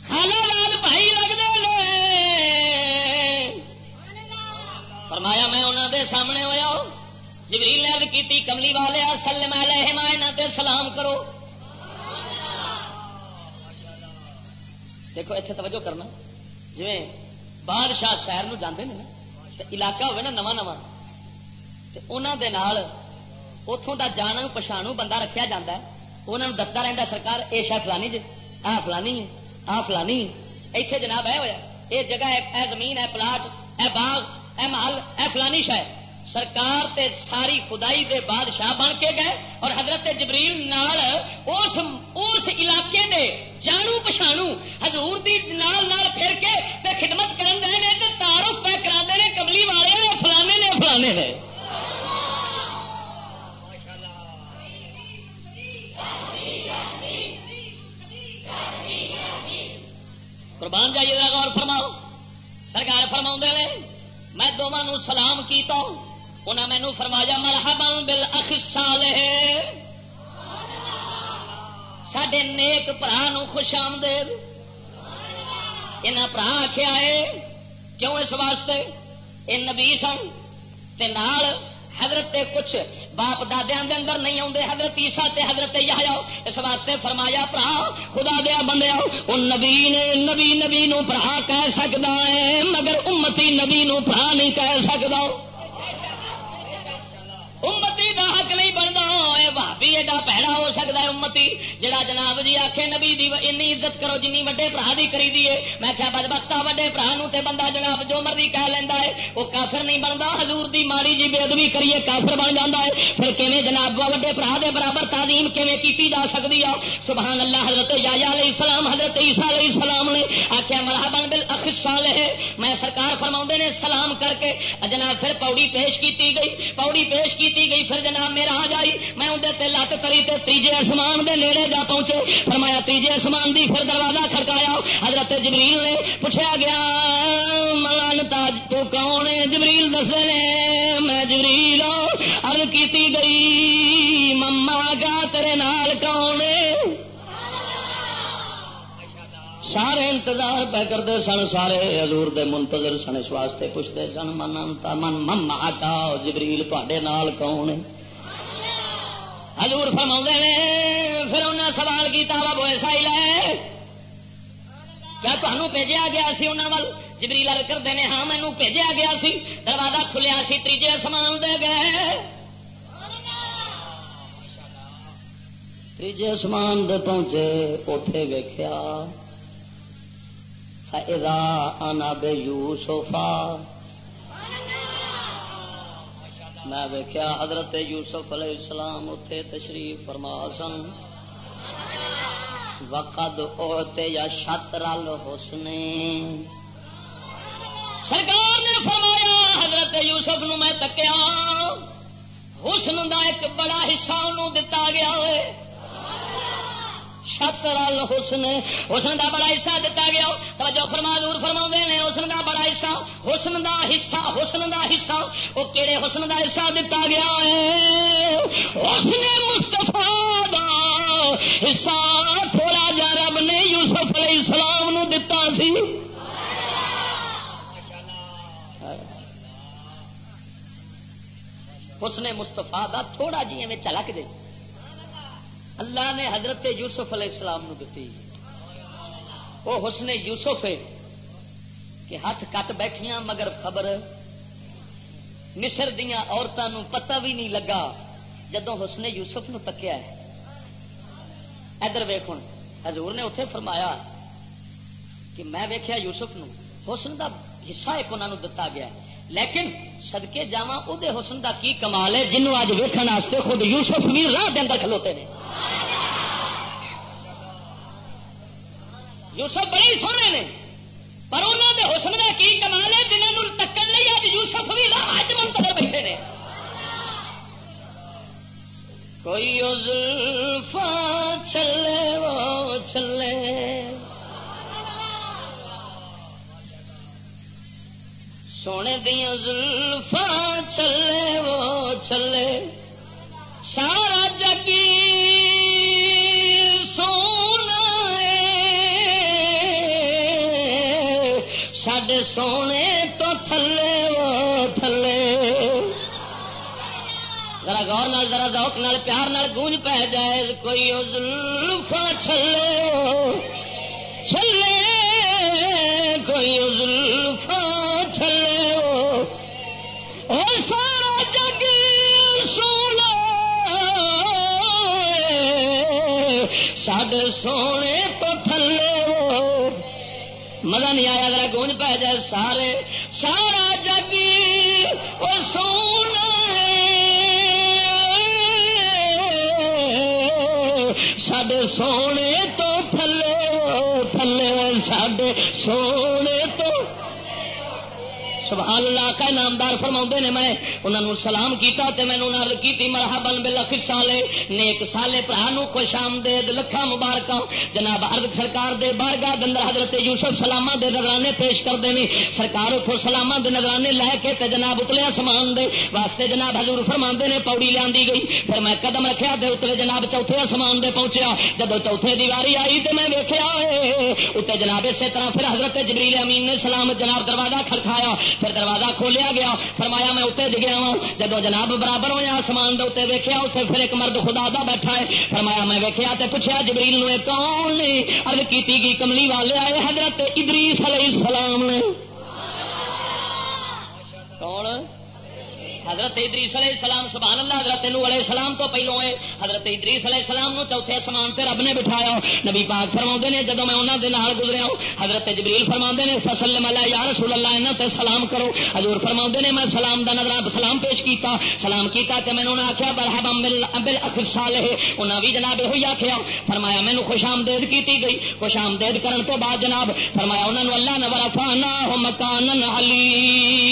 S1: خالہ لال بھائی لگتے فرمایا، میں انہوں دے سامنے ہوا جبریل نے کی کملی والے، سلم علیہم یہاں تے سلام کرو۔ دیکھو اتنے توجہ کرنا۔ جی بادشاہ شہر جانے علاقہ ہوئے نا نواں نواں انہوں اتوں کا جان پچھاڑو بندہ رکھا جا انہوں دستا رہتا سرکار یہ شہ فلانی جی آ فلانی ہے آ فلانی اتنے جناب ہے ہوا یہ جگہ ہے اے زمین ہے پلاٹ اے باغ اے محل اے فلانی شہ سرکار تے ساری خدائی دے بادشاہ بن کے گئے اور حضرت جبریل نال اس اس علاقے دے جانو پچھاڑو حضور دی نال نال پھر کے تے خدمت کرن دے نے تے تعارف پہ کرا دے نے کملی والے نے فلانے نے فلانے نے قربان جائیے غور فرماؤ۔ سرکار فرما نے، میں دونوں سلام کیتا انہیں مینو فرمایا، مرحبا بل اخسال سڈے نیک برا خوش آمدید۔ یہاں برا آخیا ہے، کیوں اس واسطے؟ یہ نبی سن نال حضرت کچھ باپ دادیا دے اندر نہیں آتے حضرت عیسا تے حضرت یا اس واسطے فرمایا برا خدا دیا بندے وہ نبی نے نبی نبی نو برا کہہ سکتا ہے، مگر امتی نبی نو برا نہیں کہہ سکتا امتی دا حق نہیں بنتا بھابی ایڈا پیڑا ہو سکتا ہے امتی، جڑا جناب جی آخے نبی دی این عزت کرو جن وڈے برا دی کری دیے میں کیا بج بختا وڈے برا تے بندہ جناب جو مرضی کہہ لینا ہے، وہ کافر نہیں بنتا حضور دی ماڑی جی بے ادبی کریے، کافر بن جاتا ہے۔ پھر کیویں جناب وڈے برا دے برابر تعلیم کیویں کی جا سکتی ہے سبحان اللہ، حضرت یا علیہ السلام، حضرت عیسیٰ علیہ السلام نے آخیا مرحبا بل اخصال ہے۔ میں سرکار فرما نے، سلام کر کے۔ جناب پھر پوڑی پیش کی گئی۔ پوڑی پیش کی گئی. پھر جناب میرا آ جائی میں اندر لت تری تے تیجے آسمان دے نیڑے جا پہنچے. فرمایا تیجے آسمان دی پھر دروازہ کھڑکایا. حضرت جبریل نے پوچھا گیا ملان تاج تو کون ہے? جبریل دس دے میں جبریل ہاں. ارد کی گئی، مما گا تیرے نال کون سارے انتظار پہ کرتے سن، سارے حضور دے منتظر سن، اس واسطے پوچھتے سن، من من مما کا جبریل تے نال کون حضور فرما نے، پھر انہیں سوال کیا بابو ایسا ہی لے۔ کیا تمہوں بھیجا گیا سی انہوں وال؟ جبریل کرتے ہیں ہاں مینو بھیجا گیا سی۔ دروازہ کھلیا سی تیجے سمان دے گئے۔ تیجے سمان دے پہنچے اتے ویخیا آنا بے یوسفا میں ویکیا حضرت یوسف علیہ السلام اتے تشریف فرما سن۔ وقد اوتے یا شت رل سرکار نے فرمایا، حضرت یوسف نو میں تکیا۔ حسن دا ایک بڑا حصہ انہوں دتا گیا ہوئے شطر حسن حسن دا بڑا حصہ دتا گیا۔ توجہ فرما دور فرما نے، حسن دا بڑا حصہ، حسن دا حصہ، حسن دا حصہ۔ وہ کہڑے حسن دا حصہ دتا گیا ہے؟ حسن مستفا دا حصہ۔ تھوڑا جا رب نے یوسف علیہ السلام نو دتا سی۔ حسن مستفا دا تھوڑا جی میں چلک دے۔ اللہ نے حضرت یوسف علیہ السلام نو دیتی وہ حسن یوسف ہے کہ ہاتھ کٹ بیٹھیاں مگر خبر مصر دیا عورتوں پتہ بھی نہیں لگا جدو حسن یوسف نو تکیا ہے۔ ادھر ویخ حضور نے اتنے فرمایا کہ میں ویکیا یوسف نو، حسن دا حصہ ایک انہوں دتا گیا ہے۔ لیکن سدکے جا وہ حسن دا کی کمال ہے جنوب اج ویکن خود یوسف بھی راہ دن کھلوتے ہیں یوسف بڑے سونے نے، پر انہوں نے حسن کا کی کمال ہے جنہوں تکن نہیں اج یوسف بھی اج منتظر بیٹھے نے؟ کوئی چلے وہ چلے سونے دیا زلفا چلے وہ چلے سارا جگی سڈے سونے تو تھلے، وہ تھلے۔ ذرا غور نال، ذرا ذوق نال، پیار نال گونج پہ جائے۔ کوئی زلفا چھلے چھلے۔ کوئی زلفا سڈے سونے تو تھلے مزہ نہیں آیا، ذرا گونج پہ جائے سارے۔ سارا جگی اور سونا سڈے سونے تو تھلے تھلے سڈے سونے تو سبحان اللہ کا نامدار فرما نے میں انہوں نے سلام کیتا تے میں انہوں کی مرحبا بلخ سالے نیک سالے برا خوش آمدید لکھا مبارک جناب ارد سرکار دے بارگاہ دندر حضرت یوسف سلامہ دے نظرانے پیش کرتے ہیں سرکار اتوں سلامہ دے نظرانے لے کے تے جناب اتلیا سامان دے واسطے جناب حضور فرما نے پوڑی لیا گئی پھر میں قدم رکھا دے اتلے جناب چوتھے سامان دے پہنچیا جب چوتھے دیواری آئی تو میں ویکیا اتنے جناب اسی طرح پھر حضرت جبریل امین نے سلام جناب دروازہ کھڑکایا پھر دروازہ کھولیا گیا، فرمایا میں اتنے ڈگیا وا جب جناب برابر ہوا آسمان دے ویکیا اتنے پھر ایک مرد خدا دا بیٹھا ہے۔ فرمایا میں ویکیا تے پوچھا جبریل نو کون نے ارد کی گئی کملی والے آئے حضرت ادریس علیہ السلام نے؟ کون؟ حضرت ادریس علیہ السلام، سبحان اللہ، حضرت نو علیہ السلام تو پہلو ہے حضرت ادریس علیہ السلام نو چوتھے اسمان تے رب نے بٹھایا۔ نبی پاک فرما نے جدو میں انہوں دے نال گزریا حضرت جبریل فرما نے فصل ملا یا رسول اللہ انہوں تے سلام کرو۔ حضور فرما نے، میں سلام دا نظر سلام پیش کیتا۔ سلام کیتا تے میں انہوں نے آخیا برہب امبل اخر سال ہے انہیں بھی جناب یہ آخیا فرمایا مینو خوش آمدید کی گئی۔ خوش آمدید کرن تو بعد جناب، فرمایا انہوں نے اللہ نے ورفانا مکان علی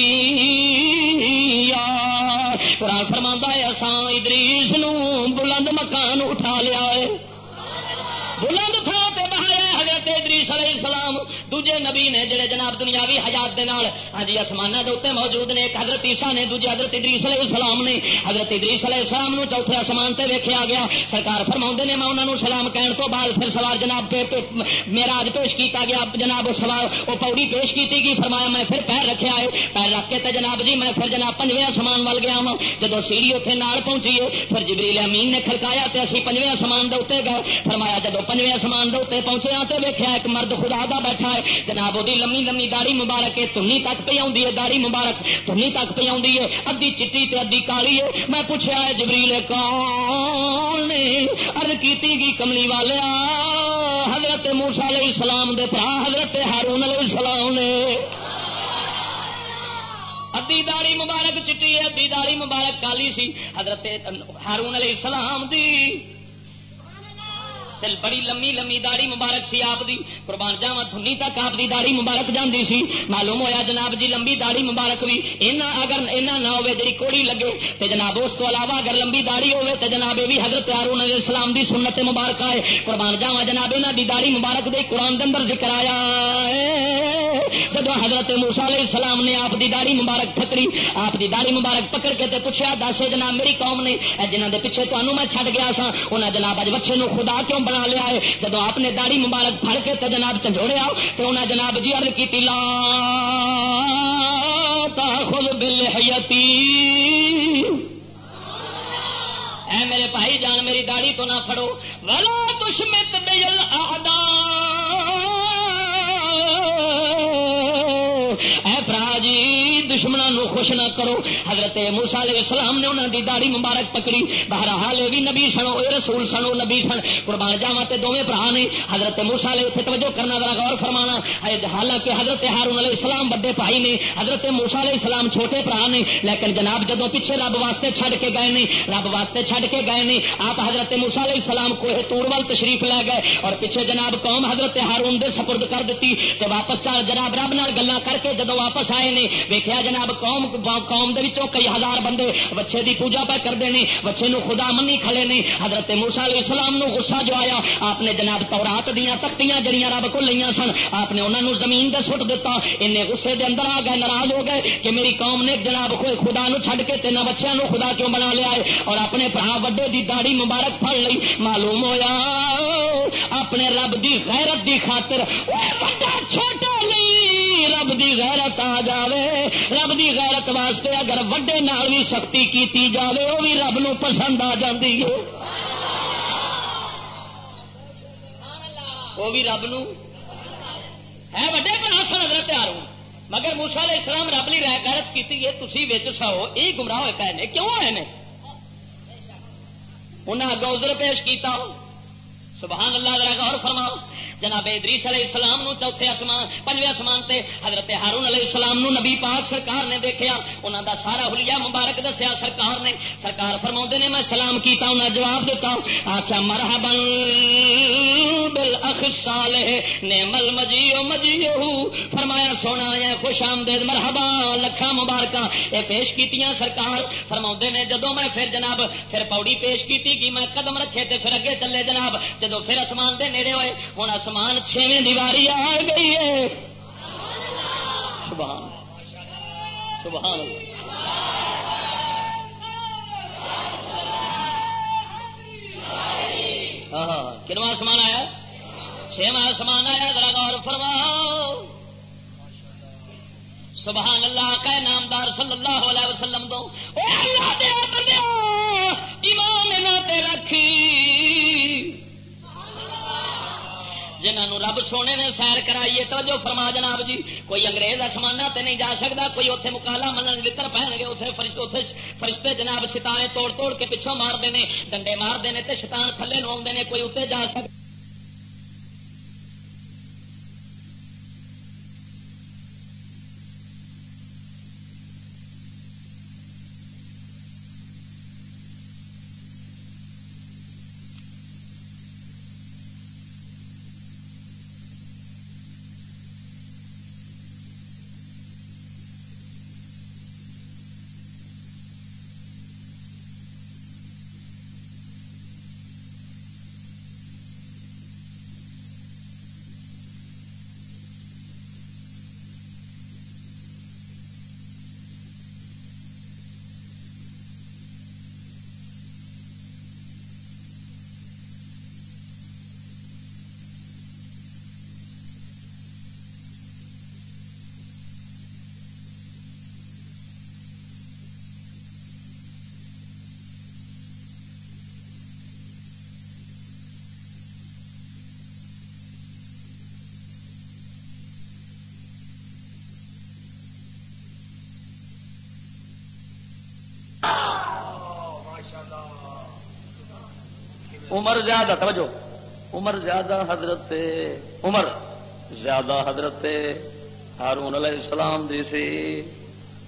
S1: دوجے نبی نے جڑے جناب دنیاوی حیات دے نال ہاں جی آسمان کے اتنے موجود نے، ایک حضرت عیسیٰ نے، دوجے حضرت ادریس علیہ السلام نے۔ حضرت ادریس علیہ السلام نو چوتھے آسمان تے ویکھیا گیا۔ سرکار فرما نے، میں انہوں سلام کہن تو بعد پھر سوال جناب پہ میرا اج پیش کیتا گیا۔ جناب سوال، وہ پوڑی پیش کیتی گئی، فرمایا میں پھر پیر رکھا ہے پیر رکھ کے تے جناب جی میں پھر جناب پنجویں آسمان وال گیا ہاں۔ وا جب سیڑھی اتنے نال پہنچی ہے، پھر جبریل امین نے کھڑکایا تے اسی پنجویں آسمان دے اتنے گئے۔ فرمایا جب پنجویں آسمان دے اتنے پہنچے ہاں تے ویکھیا، ایک مرد خدا دا بیٹھا ہے۔ جناب وہ لمبی لمبی داڑی مبارک ہے، تنی تک پہ آئی ہے داڑی مبارک تنی تک پہ آئی ہے۔ ادھی چٹی تے ادھی کالی ہے۔ میں پوچھا ہے، جبریل کون ارد کی گی کملی والے؟ حضرت موسا علیہ السلام دے پرا، حضرت ہارون علیہ السلام نے۔ ادی داڑی مبارک چٹی ہے ادی داڑی مبارک کالی سی۔ حضرت ہارون علیہ السلام دی بڑی لمبی لمبی داڑی مبارک سی آپ دی۔ قربان جاوا دھنی تک آپ دی داڑی مبارک جاندی سی۔ معلوم ہویا جناب جی لمبی داڑی مبارک بھی اینا اگر اینا نہ ہوے جڑی کوڑی لگے تے جناب اس تو علاوہ اگر لمبی داڑی ہوے تے جناب بھی حضرت ہارون علیہ السلام دی سنت مبارک ہے قربان جاوا جناب انہاں دی داڑھی مبارک دے قرآن دے اندر ذکر آیا جب حضرت موسی علیہ السلام نے آپ دی داڑھی مبارک پکڑی آپ دی داڑھی مبارک پکڑ کے تے پوچھا دس جناب میری قوم نے؟ جنہاں دے پیچھے تانوں میں چھڈ گیا سا انہاں جناب اج بچے نو خدا کیوں بنا لیا ہے۔ جب آپ نے داڑی مبارک پھڑ کے تے جناب چنجوڑیا تو انہیں جناب جی عرض کی لا تاخذ بالحیتی اے میرے بھائی، جان میری داڑھی تو نہ پھڑو۔ ولا دشمت بل آدان اے برا جی دشمنوں خوش نہ کرو۔ حضرت موسا علیہ السلام نے انہوں دی داڑی مبارک پکڑی۔ باہر حالے بھی نبی سنو اے رسول سنو نبی سن۔ قربان جاوا تے دونوں برا نے۔ حضرت موسا علیہ اتنے توجہ کرنا ذرا غور فرمانا۔ حالانکہ حضرت ہارون علیہ السلام بڑے بھائی نے، حضرت موسا علیہ السلام چھوٹے برا نے۔ لیکن جناب جدو پیچھے رب واسطے چھڈ کے گئے نے، رب واسطے چھڈ کے گئے نے، آپ حضرت موسا علیہ السلام کو تور وال تشریف لے گئے۔ اور پیچھے جناب قوم حضرت ہارون دے سپرد کر دیتی۔ تے واپس چل جناب رب نال گلا کر کے جدو واپس آئے نے ویکیا جناب، قوم قوم دے وچوں کئی ہزار بندے بچے دی پوجا پہ کرتے ہیں بچے نو خدا منی کھلے نے۔ حضرت موسا علیہ السلام نو غصہ جو آیا، آپ نے جناب تورات دیا تختیاں جڑیاں رب کو لیا سن، آپ نے انہوں زمین دے سٹ دیتا ان غصے دے اندر آ گئے، ناراض ہو گئے کہ میری قوم نے جناب خدا نو چھڈ کے تین بچوں نو خدا کیوں بنا لیا ہے؟ اور اپنے برا وڈے دی داڑی مبارک پڑ لی معلوم ہویا، اپنے رب دی غیرت دی خاطر چھوٹا نہیں رب دی غیرت آ جاوے، رب دی غیرت واسطے اگر وڈے نال بھی سختی کیتی جاوے وہ بھی رب نو پسند آ جاندی ہے۔ وہ بھی رب نو۔ ہے وڈے بنا سن حضرت ہارون مگر موسا علیہ السلام رب لی رہ غیرت کیتی ہے، تسی وچ سو یہ گمراہ ہوئے پے نے۔ کیوں آئے نے؟ انہیں اگوں ادھر پیش کیتا سبحان اللہ، ذرا غور فرماؤ۔ جناب ادریس علیہ السلام نو چوتھے آسمان، پنجویں آسمان تے حضرت ہارون علیہ السلام نو نبی پاک سرکار نے دیکھا انہوں دا سارا حلیہ مبارک دسیا سرکار نے۔ سرکار فرما نے، میں سلام کیتا انہیں جواب دیتا۔ آخیا مرحبا بل اخ صالح نیمل مجی مجی فرمایا سونا یا خوش آمدید، مرحبا لکھا مبارکہ یہ پیش کیتیاں سرکار۔ فرما نے جدو میں پھر جناب، پھر پوڑی پیش کی کہ میں قدم رکھے تے پھر اگے چلے جناب۔ جدو پھر آسمان دے نیڑے ہوئے ہوں آسمان چھویں دیواری آ گئی ہے۔ سبحان سبحان ہاں, ہاں۔ کنواں آسمان آیا؟ چھواں آسمان آیا ذرا غور فرماؤ۔ سبحان اللہ کا نامدار صلی اللہ علیہ وسلم دو اللہ دے بندے ایمان تے رکھی۔ جنہوں رب سونے نے سیر کرائیے توجہ فرما جناب جی کوئی انگریز آسمانہ تے نہیں جا سکتا کوئی اتنے مکالا منن لکر پہن گے اتنے فرشتے جناب ستارے توڑ توڑ کے پچھوں مارتے ہیں ڈنڈے مارتے ہیں شیطان تھلے نو آتے ہیں کوئی اتنے جا سکتا عمر زیادہ، توجہ، عمر زیادہ حضرت عمر، زیادہ حضرت ہارون علیہ السلام دی سی،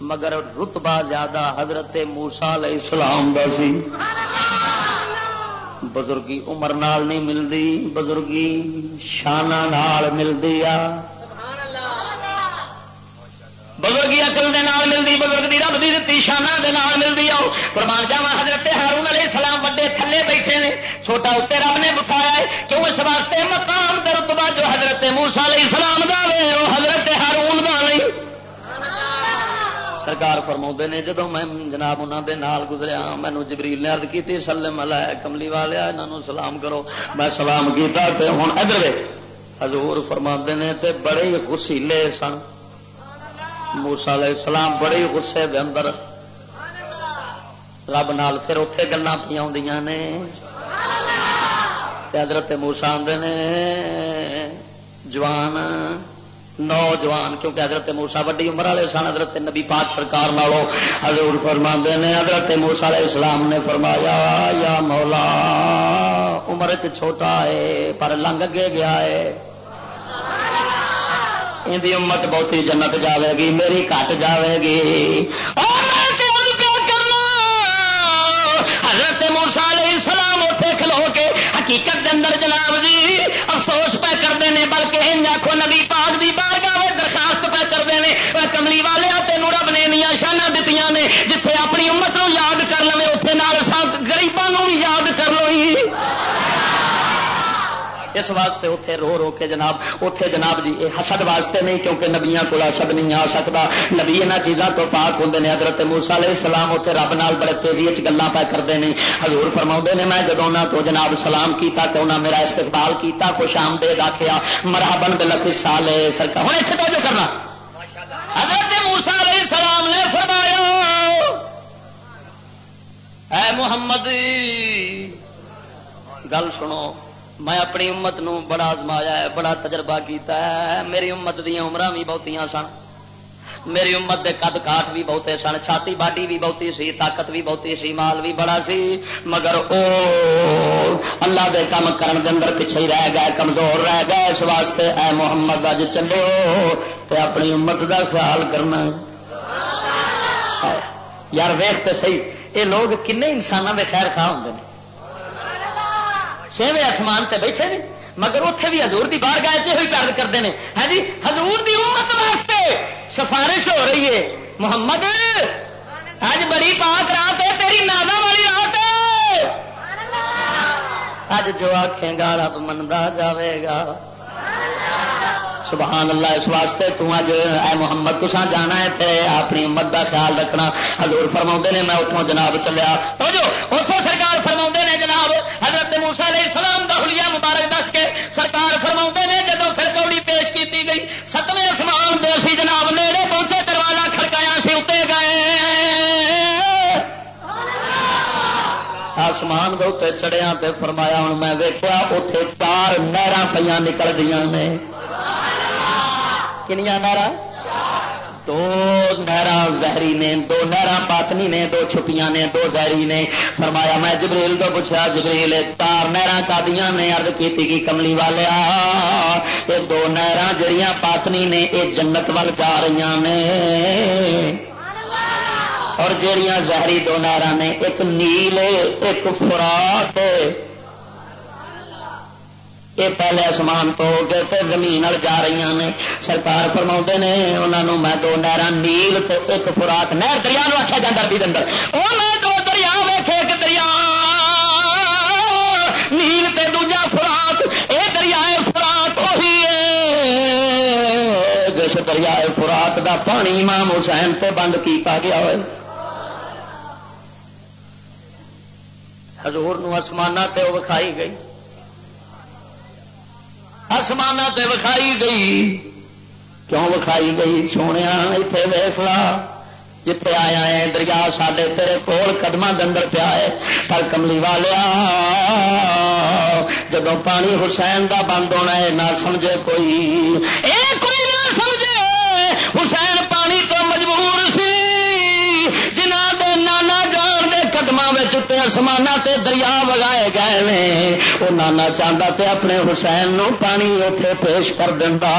S1: مگر رتبہ زیادہ حضرت موسا علیہ السلام دا سی۔ بزرگی عمر نال نہیں ملتی بزرگی شانہ نال ملتی آ۔ بزرگی اکل نال ملتی بزرگ دی رب دی دتی شانہ دے نال ملتی آؤ۔ قربان جاوا حضرت ہارون علیہ السلام وڈے تھلے بیٹھے نے۔ چھوٹا اتنے رب نے بٹھایا ہے کیوں اس واسطے مقام دے رتبہ جو حضرت موسا علیہ السلام دا وے وہ حضرت ہارون دا نہیں سرکار فرما نے جدو میں جناب انہوں دے نال گزریا مینو جبریل نے ارد کی سلم علیہ کملی والے انہوں سلام کرو۔ میں سلام کیتا تے ہوں ادھر حضور فرما نے تے بڑے غسیلے سن۔ موسا علیہ السلام بڑے غصے دے اندر رب نال پھر اتے گلا پہ نے۔ حضرت موسا آدھے نے، جوان، نوجوان، کیونکہ حضرت موسا وڈی عمر والے سن، حضرت نبی پاک سرکار نالوں حضور فرما نے، حضرت موسا علیہ السلام نے فرمایا، یا مولا، عمر چھوٹا ہے، پر لنگ اگے گیا ہے۔ اندی امت بہتی جنت جاوے گی میری کٹ جاوے گی حضرت موسا علیہ السلام اتے کھلو کے حقیقت دے اندر جناب جی افسوس پہ کرتے ہیں بلکہ ان آخو نبی پاک دی بار گاہ درخواست پہ کرتے ہیں کملی والے تین رب نے شانہ دیتی نے، جتھے اپنی امت نو یاد کر لو اتنے گریبان بھی یاد کر لو اس واسطے اتے رو رو کے جناب اتے جناب جی یہ حسد واسطے نہیں، کیونکہ نبیا کو حسد نہیں آ سکتا۔ نبی یہاں چیزوں تو پاک ہوں نے، حضرت موسا علیہ السلام اتنے رب نال بڑے تیزی گلا پہ کرتے ہیں حضور فرما نے، میں جب انہوں تو جناب سلام کیتا تو انہیں میرا استقبال کیتا، خوش آمدید آخیا مرحبن بلک سال سرکار۔ ہوں اتنے جو کرنا۔ حضرت موسا علیہ السلام نے فرمایا، اے محمد گل سنو۔ میں اپنی امت نو بڑا آزمایا ہے، بڑا تجربہ کیتا ہے۔ میری امت دیا عمر بھی بہت سن۔ میری امت دے قد کاٹ بھی بہتے سن، چھاتی باڈی بھی بہتی سی، طاقت بھی بہتی سی، مال بھی بڑا سی۔ مگر او اللہ دے کام کرن دے اندر پیچھے ہی رہ گئے، کمزور رہ گئے۔ اس واسطے اے محمد اج چلے تے اپنی امت دا خیال کرنا۔ یار ویخ تو صحیح یہ لوگ کن انسانوں کے خیر خواہ ہوں چھویں آسمان تے بیٹھے نے۔ مگر اتنے بھی ہزور کی باہر گائے ہوئی کر کرتے ہیں ہاں جی ہزور کی امت واسطے سفارش ہو رہی ہے۔ محمد اج بڑی پاک رات ہے، تیری نادا والی رات اج جو آخے گا، رب منتا جاوے گا۔ سبحان اللہ، اس واسطے تو اج اے محمد تسا جانا ہے تے اپنی امت دا خیال رکھنا۔ حضور فرما نے، میں اتوں جناب چلیا۔ تو جو اتوں سرکار فرما نے جناب حضرت موسا علیہ السلام دا حلیہ مبارک دس کے سرکار فرما نے جدو پھر کوڑی پیش کی گئی، ستویں آسمان دے سی جناب نیڑے پہنچے دروازہ کھڑکایا سی اتنے گئے۔ آسمان دے چڑیا فرمایا ہوں میں ویکیا اتے چار نہر پہ نکل دیا نے۔ کنیا نہر دو نہر زہری نے، دو نہر پاتنی نے، دو چھپیاں نے، دو زہری نے۔ فرمایا، میں جبریل تو پوچھا، جبریل چار نہر کا دیا نے ارد کی کملی والے یہ دو نہر جہیا پاتنی نے، یہ جنت وال جا رہی نے۔ اور جہیا زہری دو نہر نے، ایک نیل، ایک فراق یہ پہلے آسمان تو گئے تو زمین جا رہی نے سرکار فرما نے انہوں میں دو نہر نیل تو ایک خوراک نہر دریا آخیا جا دربی دن وہ میں دو دریا ویخے ایک دریا نیل تے دوجا خوراک یہ دریا خوراک وہی جس دریا خوراک دا پانی امام حسین تے بند کیتا گیا ہوئے حضور نو آسمانہ تے وہ وکھائی گئی آسمان تے وکھائی گئی۔ کیوں وکھائی گئی؟ سونے اتنے ویخ لا۔ جتھے آیا ہے، دریا ساڈے تیرے کول قدم دندر پیا ہے۔ پر کملی والیا جدو پانی حسین دا بند ہونا ہے، نہ سمجھے کوئی۔ اے کوئی نہ سمجھے دے آسمان تے دریا وگائے گئے نے۔ وہ نانا چاہتا تے اپنے حسین نو پانی اتے پیش کر دینا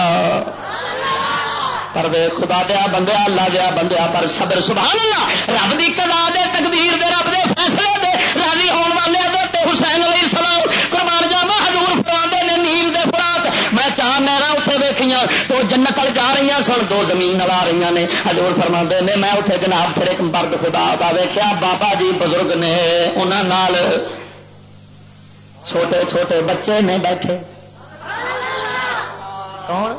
S1: پر وے خدا دیا بندیا اللہ دیا بندیا پر صبر، سبحان اللہ۔ رب دی کلا دے تقدیر دے رب دے فیصلے میں چار نہر اتنے ویکیاں تو جنت جا رہی سن دو زمین آ رہی نے حضور فرما نے میں اتنے جناب پھر ایک مرد خدا کا ویکیا بابا جی بزرگ نے انہوں چھوٹے چھوٹے بچے نے بیٹھے کون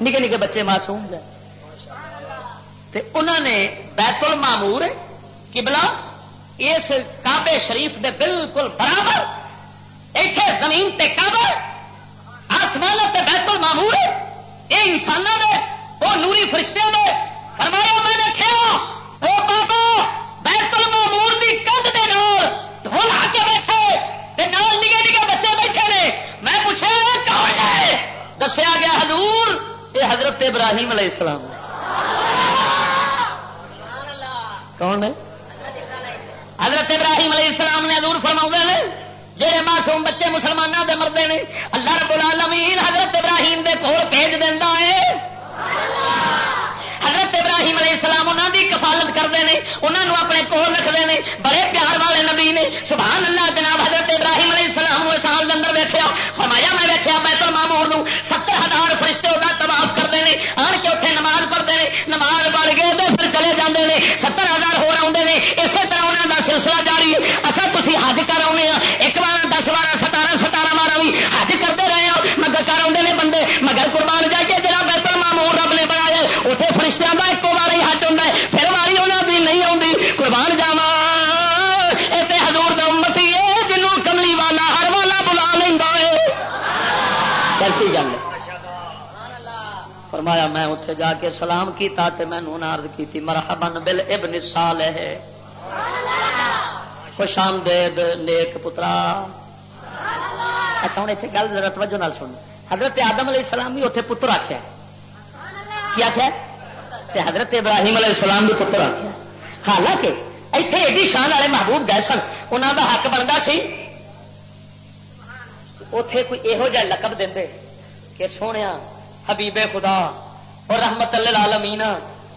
S1: نکے نکے بچے معصوم گئے انہوں نے بیت المامور کبلا اس کابے شریف دے بالکل برابر ایتھے زمین تے کابر آسمان تے بیت المامور یہ انسان نے، وہ نوری فرشتے نے فرمایا، میں نے کھیا وہ بابا، بیت المامور دی کند دے نال ڈھول آ کے بیٹھے نال نگے نگے بچے بیٹھے نے۔ میں پوچھا، کون ہے؟ دسیا گیا، حضور، یہ حضرت ابراہیم علیہ السلام۔ کون ہے؟ حضرت ابراہیم علیہ السلام نے حضور فرما نے جہے معصوم بچے مسلمانوں کے مردے نے اللہ رب العالمین حضرت ابراہیم دے کول بھیج دینا ہے۔ حضرت ابراہیم علیہ السلام انہوں کی کفالت کرتے ہیں انہوں اپنے کول رکھتے ہیں بڑے پیار والے نبی نے سبحان اللہ جناب حضرت ابراہیم علیہ السلام سال کے اندر ویکیا فرمایا میں ویکیا بیت المامور ستر ہزار فرشتے وہ تباف کرتے ہیں آن کے اتنے نماز پڑھتے ہیں نماز پڑھ گئے تو پھر چلے جاتے ہیں ستر ہزار ہو آتے ہیں اسی طرح انہوں کا سلسلہ جاری ہے۔ اصل تھی حج کر آنے ہاں، ایک بار دس بارہ ستارہ ستارہ بارہ بھی حج کرتے رہے ہیں مگر کر آتے ہیں بندے۔ مگر قربان جا کے جا بیت المامور رب نے بنایا اتنے فرشتوں کا ایک بار ہی حج ہوتا ہے۔ پھر واری انہوں کی نہیں آتی قربان جاوا ہزور دمتی ہے جنوں کملی والا ہر والا بلا لینا ہے گل فرمایا میں اتنے جا کے سلام کیتا تے میں نارد کی مرحبن بل ابن صالح۔ ہے خوش آمدید، نیک پترا۔ اچھا ہوں اتنے گل ضرورت توجہ نال سن حضرت آدم علیہ السلام بھی اتنے پتر آخیا کیا آخیا حضرت ابراہیم علیہ السلام بھی پتر آخیا حالانکہ اتنے ایڈی شان والے محبوب گئے سن انہوں کا حق بنتا سی۔ اتے کوئی یہو جہ لقب دے کہ سونے حبیب خدا، اور رحمت اللہ عالمین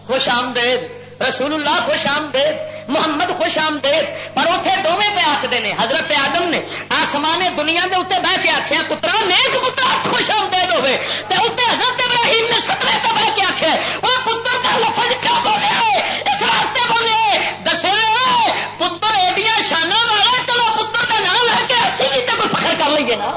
S1: خوش آمدید، رسول اللہ خوش آمدید محمد خوش آمدید، پر اتنے دونوں پہ آخر نے، حضرت آدم نے آسمان دنیا کے اتنے بہ کے آخیا پترا، نیک پتر، خوش آمدید ہوے اتنے حضرت ابراہیم نے سترے سے بہ کے آخیا وہ پتر کا لفظ کیا بولے اس راستے بولے دسے پتر ایڈیاں شانہ والا چلو پتر کا نام لے کے اسی بھی تو فخر کر لیے نا۔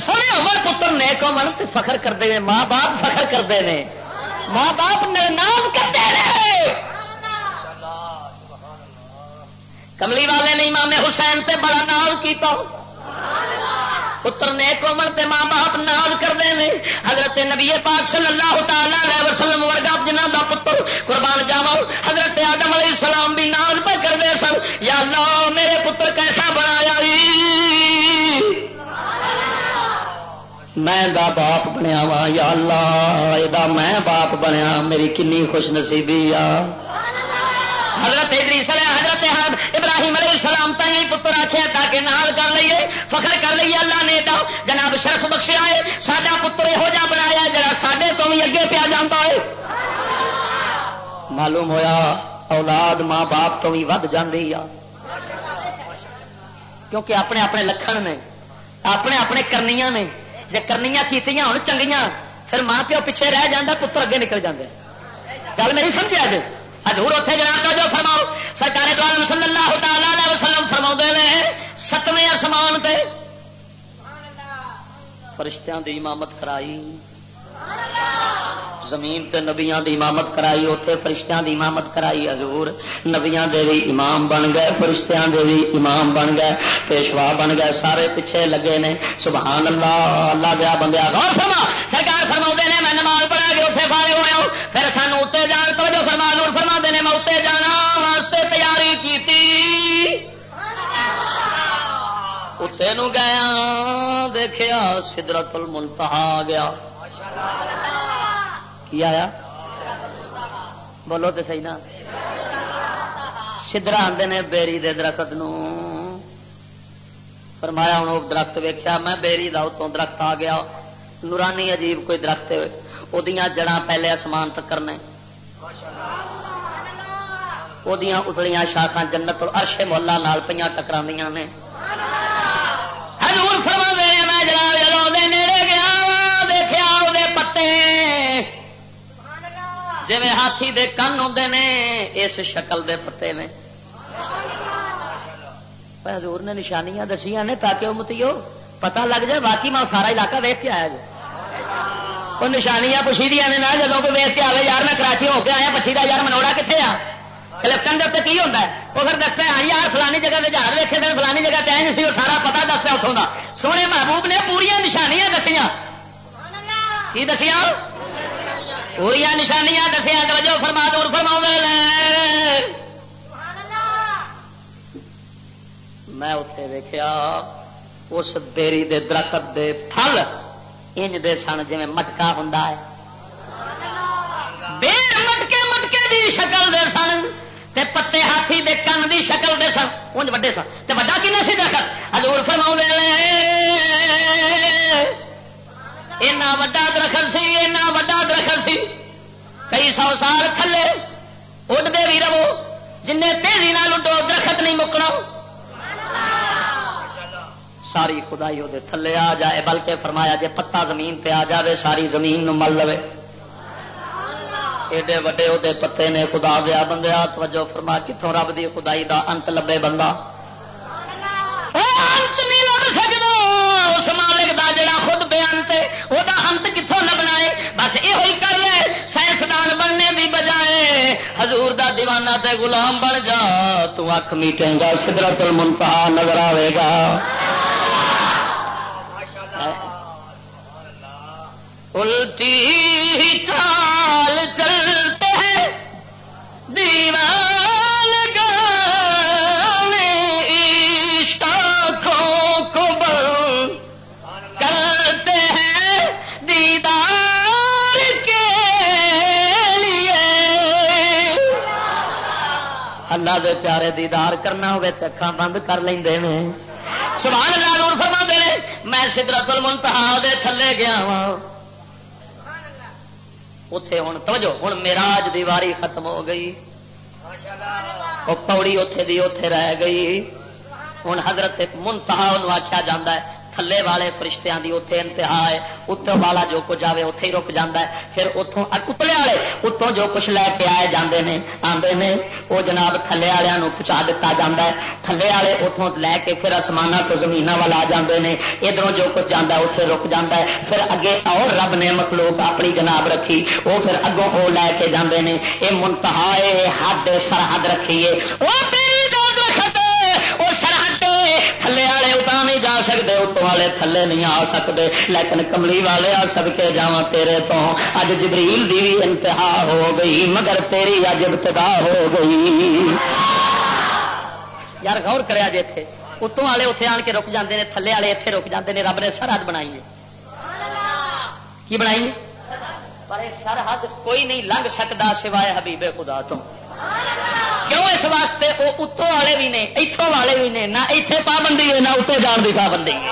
S1: سونے امر پتر نیک من تو فخر کرتے ہیں، ماں باپ فخر کرتے ہیں۔ ماں باپ نام کرتے ہیں۔ کملی والے نے امام حسین تے بڑا نال کیتا۔ پتر نیک امن تے ماں باپ نال کرتے ہیں۔ حضرت نبی پاک صلی اللہ تعالی علیہ وسلم ورگا جنہ دا پتر قربان جاوا حضرت آدم علیہ السلام بھی نال پہ کرتے سن۔ یا اللہ، میرے پتر کیسا بنایا جی؟ میں دا باپ بنیا وا یا اللہ یہ میں باپ بنیا، میری کنی خوش نصیبی آ۔ حضرت ادریس علیہ، حضرت ابراہیم علیہ السلام تھی پتر آخیا تاکہ نال کر لیے فخر کر لیے اللہ نے دا جناب شرف بخشیا ہے سڈا پتر یہو جہ بنایا جڑا سڈے تو بھی اگے پیا جانا ہے۔ معلوم ہویا اولاد ماں باپ تو بھی ود جاتی آ۔ کیونکہ اپنے اپنے لکھن نے، اپنے اپنے کرنیاں نے جی کرنی کی ہوں چنگیاں پھر ماں پیو پیچھے رہ جا پتر اگے نکل جاتے گل میری سمجھا جی ہزور اتنے جناب کا جو فرماؤ سرکار دعالم صلی اللہ تعالی وسلم فرما نے ستویں آسمان پہ فرشتیاں دی امامت کرائی زمین تے نبیاں دی امامت کرائی، اوتھے فرشتیاں دی امامت کرائی۔ حضور نبیاں دے بھی امام بن گئے، فرشتیاں دے بھی امام بن گئے، پیشوا بن گئے، سارے پیچھے لگے نے۔ سبحان اللہ اللہ دیا بندیا، غور فرما۔ سرکار فرما نے، میں نماز پڑھا کے اتنے فارغ ہوا پھر سانو اتنے جان، توجہ فرما، نور فرما نے، میں اتنے جانا واسطے تیاری کی اتنے گیا دیکھا سدرت المنتہا گیا۔ کی آیا؟ بولو تو صحیح نا۔ سدرا آدھے نے بیری دے درخت نو۔ فرمایا ہوں درخت ویکیا میں بیری دا اتوں درخت آ گیا۔ نورانی عجیب کوئی درخت وہ جڑا پہلے آسمان تک نے وہ اتلیاں شاخا جنت ارشے محلہ نال پہ ٹکرا نے۔ ہزور فرما دے میں جڑا نیڑے گیا دیکھا وہ پتے۔ جی ہاتھی دے کن ہوں نے، اس شکل دے پتے نے۔ حضور نے نشانیاں دسیاں نے تاکہ وہ متیو پتا لگ جائے، باقی میں سارا علاقہ ویک کے آیا جی۔ وہ نشانیاں پوچھی دیا نے نا جب کوئی ویک کے آئے یار میں کراچی ہو کے آیا پچھی کا یار منوڑا کتنے آ؟ کلپٹن کے اتنے کی ہوتا ہے؟ وہ پھر دستا ہاں یار فلانی جگہ سے جہاز ویکے دن فلانی جگہ پہ نہیں سی، وہ سارا پتا دستا اتوں کا سونے محبوب نے پوریا نشانیاں دسیاں۔ کی دسیاں؟ پوریا نشانیاں دسیا توجہ فرما دور فرما میں اتے دیکھا اس دیری دے درخت دے پھل انج دے سن جی مٹکا ہوں مٹکے مٹکے دی شکل دے سن تے پتے ہاتھی دے کن دی شکل دے سن۔ انج وڈے سن۔ تے وڈا کن سی درخت؟ ہزور فرما اینا وڈا درخت سی، اینا وڈا درخت سی۔ کئی سو سال تھلے اڈتے بھی رہو۔ جن تیزی نال اڈو، درخت نہیں مکنا ساری خدائی وہ تھلے آ جائے، بلکہ فرمایا جے پتا زمین پہ آ جائے ساری زمین نو مل لو ایڈے وڈے وہ پتے نے خدا دیا بندے توجہ فرما کتوں رب دی خدائی دا انت لبے بندہ۔ حضور دا دیوانہ تے غلام بن جا، تو اکھ میٹے گا سدرت المنتہا نظر آئے گا۔ الٹی چال چلتے ہیں، دیوان دے پیارے دیدار کرنا ہوئے تو اکھان بند کر لیں سبحان اللہ نور فرما دے میں سدرت المنتہا دے تھلے گیا ہاں۔ وا اتے ہوں توجہ ہوں میراج دیواری ختم ہو گئی۔ وہ پوڑی اتے دی اتے رہ گئی۔ ہوں حضرت منتہا آخیا جا تھلے والے فرشتیاں دی اتے انتہا ہے اتوں والا جو کچھ آئے اتے ہی رک جاتا ہے پھر اتوں اتلے والے اتوں جو کچھ لے کے آئے جاندے نے آتے ہیں وہ جناب تھلے والوں پہنچا دتا جا ہے تھلے والے اتوں لے کے پھر آسمان تو زمین والا آ جاندے نے ادھر جو کچھ جانا اتنے رک جاتا ہے پھر اگے اور رب نے مخلوق اپنی جناب رکھی وہ پھر اگوں وہ لے کے جاندے نے یہ منتہا حد سرحد رکھیے وہ تھلے والے اتنا نہیں جا سکتے اتوں والے تھلے نہیں آ سکتے لیکن کملی والے آ سب کے جا تیرے تو اج جبریل دی بھی انتہا ہو گئی، مگر تیری اج ابتدا ہو گئی۔ یار غور کریا جی اتنے اتوں والے اتنے آن کے رک جاتے ہیں تھلے والے اتنے رک جاتے ہیں رب نے سرحد بنائی ہے۔ کی بنائی پر سرحد کوئی نہیں لنگ سکتا سوائے حبیب خدا تو کیوں اس واسطے؟ وہ اتوں والے بھی نے اتوں والے بھی نے، نہ اتنے پابندی ہے نہ اتنے جان کی پابندی ہے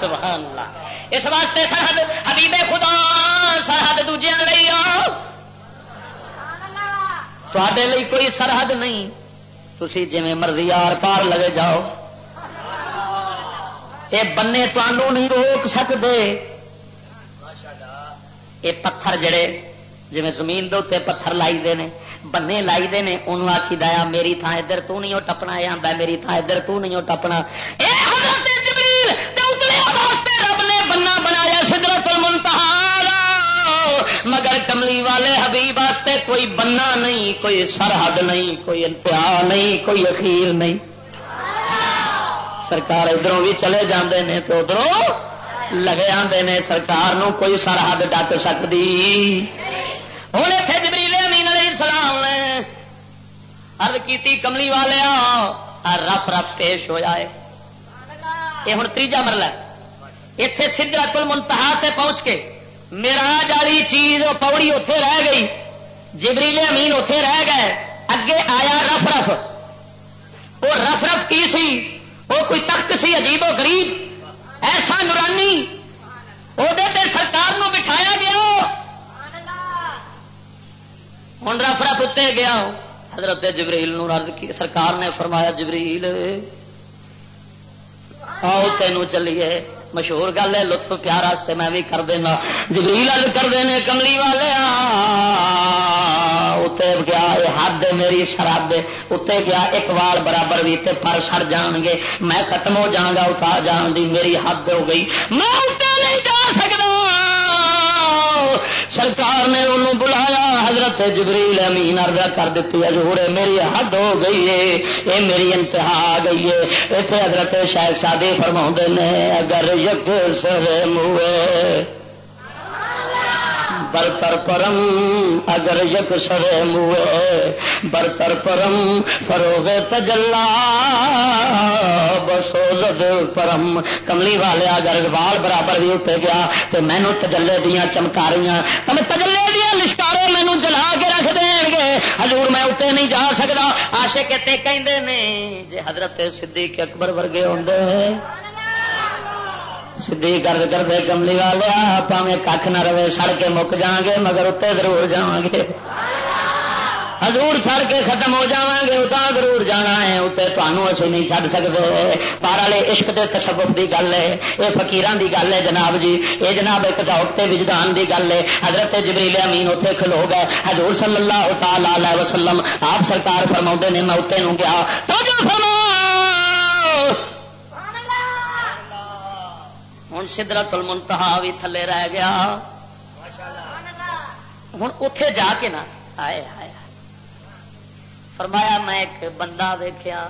S1: سبحان اللہ۔ اس واسطے سرحد حبیب خدا، سرحد دوجے تے کوئی سرحد نہیں۔ تھی جی مرضی آر پار لگے جاؤ۔ یہ بنے تمہوں نہیں روک سکتے یہ پتھر جڑے جی زمین دے پتھر لائی دے نے۔ بنے لائی دے نے انہوں آخی دیا میری تھان ادھر تو نہیں ٹپنا یہ آتا میری تھان ادھر تو نہیں ٹپنا رب نے بنا بنایا سدرت مگر کملی والے حبیب واسطے کوئی بنا نہیں کوئی سرحد نہیں کوئی انتہا نہیں کوئی اخیر نہیں سرکار ادھر بھی چلے جاندے نے تو ادھر لگے آتے ہیں سرکار نو کوئی سرحد ڈک سکتی ہوں اتنے جبریل امین علیہ السلام نے ارد کی کملی والے رف رف پیش ہو جائے۔ یہ ہوں تیجا مرلہ اتے سدرا کل منتہا تے پہنچ کے میرا جالی چیز پوڑی اتے رہ گئی۔ جبریل امین اتے رہ گئے۔ اگے آیا رف رف۔ وہ رف رف کی سی؟ وہ کوئی تخت سی عجیب و غریب؟ ایسا نورانی؟ وہ سرکار نو بٹھایا گیا۔ ہوں رفرا کتے گیا۔ حضرت جبریل رد کی سرکار نے فرمایا، جبریل، آؤ تینوں چلیے، مشہور گل ہے، لطف پیار واسطے میں بھی کر دینا۔ جبریل ال کرتے ہیں کملی والے اتنے گیا حد میری شراب اتنے گیا، ایک وال برابر بھی پر سڑ جان گے۔ میں ختم ہو جاگا اتار جان دی میری حد ہو گئی۔ میں اتنے نہیں جا سکتا سرکار نے انہوں بلایا، حضرت جبریل امین اردا کر دیتی ہے جوڑے میری حد ہو گئی ہے یہ میری انتہا آ گئی ہے۔ اتنے حضرت شاید شادی فرما نے، اگر یک سر موے برتر پرم، اگر یک سر موے برتر پرم، فروغ تجلا بسوزد پرم۔ کملی والے اگر وال برابر بھی اتنے گیا تو مینو تجلے دیا چمکاریاں۔ تجلے دیا لشکارے مینو جلا کے رکھ دیں گے۔ حضور میں اتنے نہیں جا سکتا آشے کہتے کہیں جی حضرت صدیق اکبر ورگے ہوں سی گرد کرتے کملی والے پاوے کھ نہ رہے، سڑ کے مک جان گے مگر اتنے ضرور جا گے ہزور چڑ کے ختم ہو جا گے اتنا ضرور جانا ہے اتنے تمہوں اسی نہیں چڑھ سکتے پار والے عشق کے تصوف کی گل ہے یہ فکیران کی گل ہے جناب جی۔ یہ جناب ایک ذوق وجدان کی گل ہے۔ حضرت جبریل امین اتنے کھلو گئے۔ حضور صلی اللہ تعالی علیہ وسلم، آپ سرکار فرما نے، میں اتنے نو گیا۔ فرما ہوں سدرت المنتہا بھی تھلے رہ گیا ہوں اتے جا کے نا آئے آئے فرمایا میں ایک بندہ دیکھا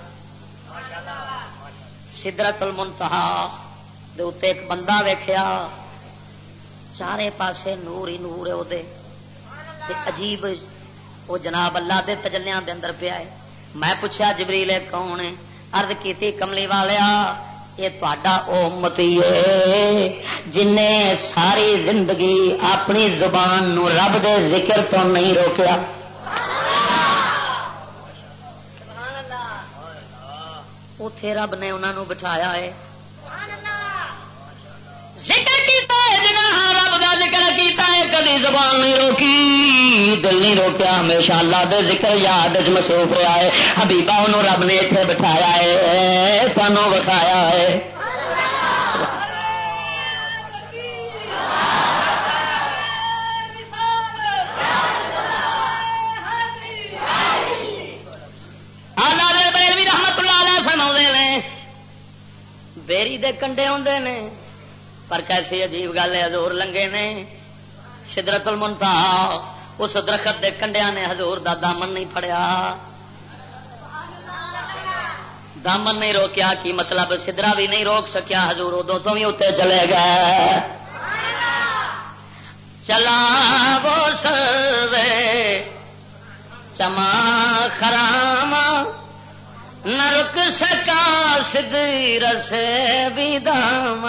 S1: سدرت المنتہا اتنے ایک بندہ ویخیا چارے پاسے نور ہی نور ہے وہ عجیب وہ جناب اللہ دے تجلیاں دے اندر پیا ہے میں پوچھا جبریل کون ہے ارد کی کملی والیا یہ تا امتی جن ساری زندگی اپنی زبان نو رب دے ذکر تو نہیں روکیا اتے رب نے انہوں نے بٹھایا ہے ذکر کیتا ہے جنا رب کا ذکر کیتا ہے، کدی زبان نہیں روکی، دل نہیں روکیا، ہمیشہ اللہ دے ذکر یاد مصروف ہوا ہے۔ حبیبا انہوں رب نے اتنے بٹھایا ہے تمہوں بکھایا ہے۔ بیری دے کنڈے آدھے نے۔ پر کیسی عجیب گل ہے ہزور لنگے نے شدرت المنتا اس درخت دے کنڈیا نے ہزور دا دامن نہیں پڑیا دامن نہیں روکیا، کی مطلب سدرا بھی نہیں روک سکیا ہزور ادو تو بھی اتنے چلے گئے۔ چلا وہ سوے، چما خرام نہ رک سکا سدھی رسے بھی دام۔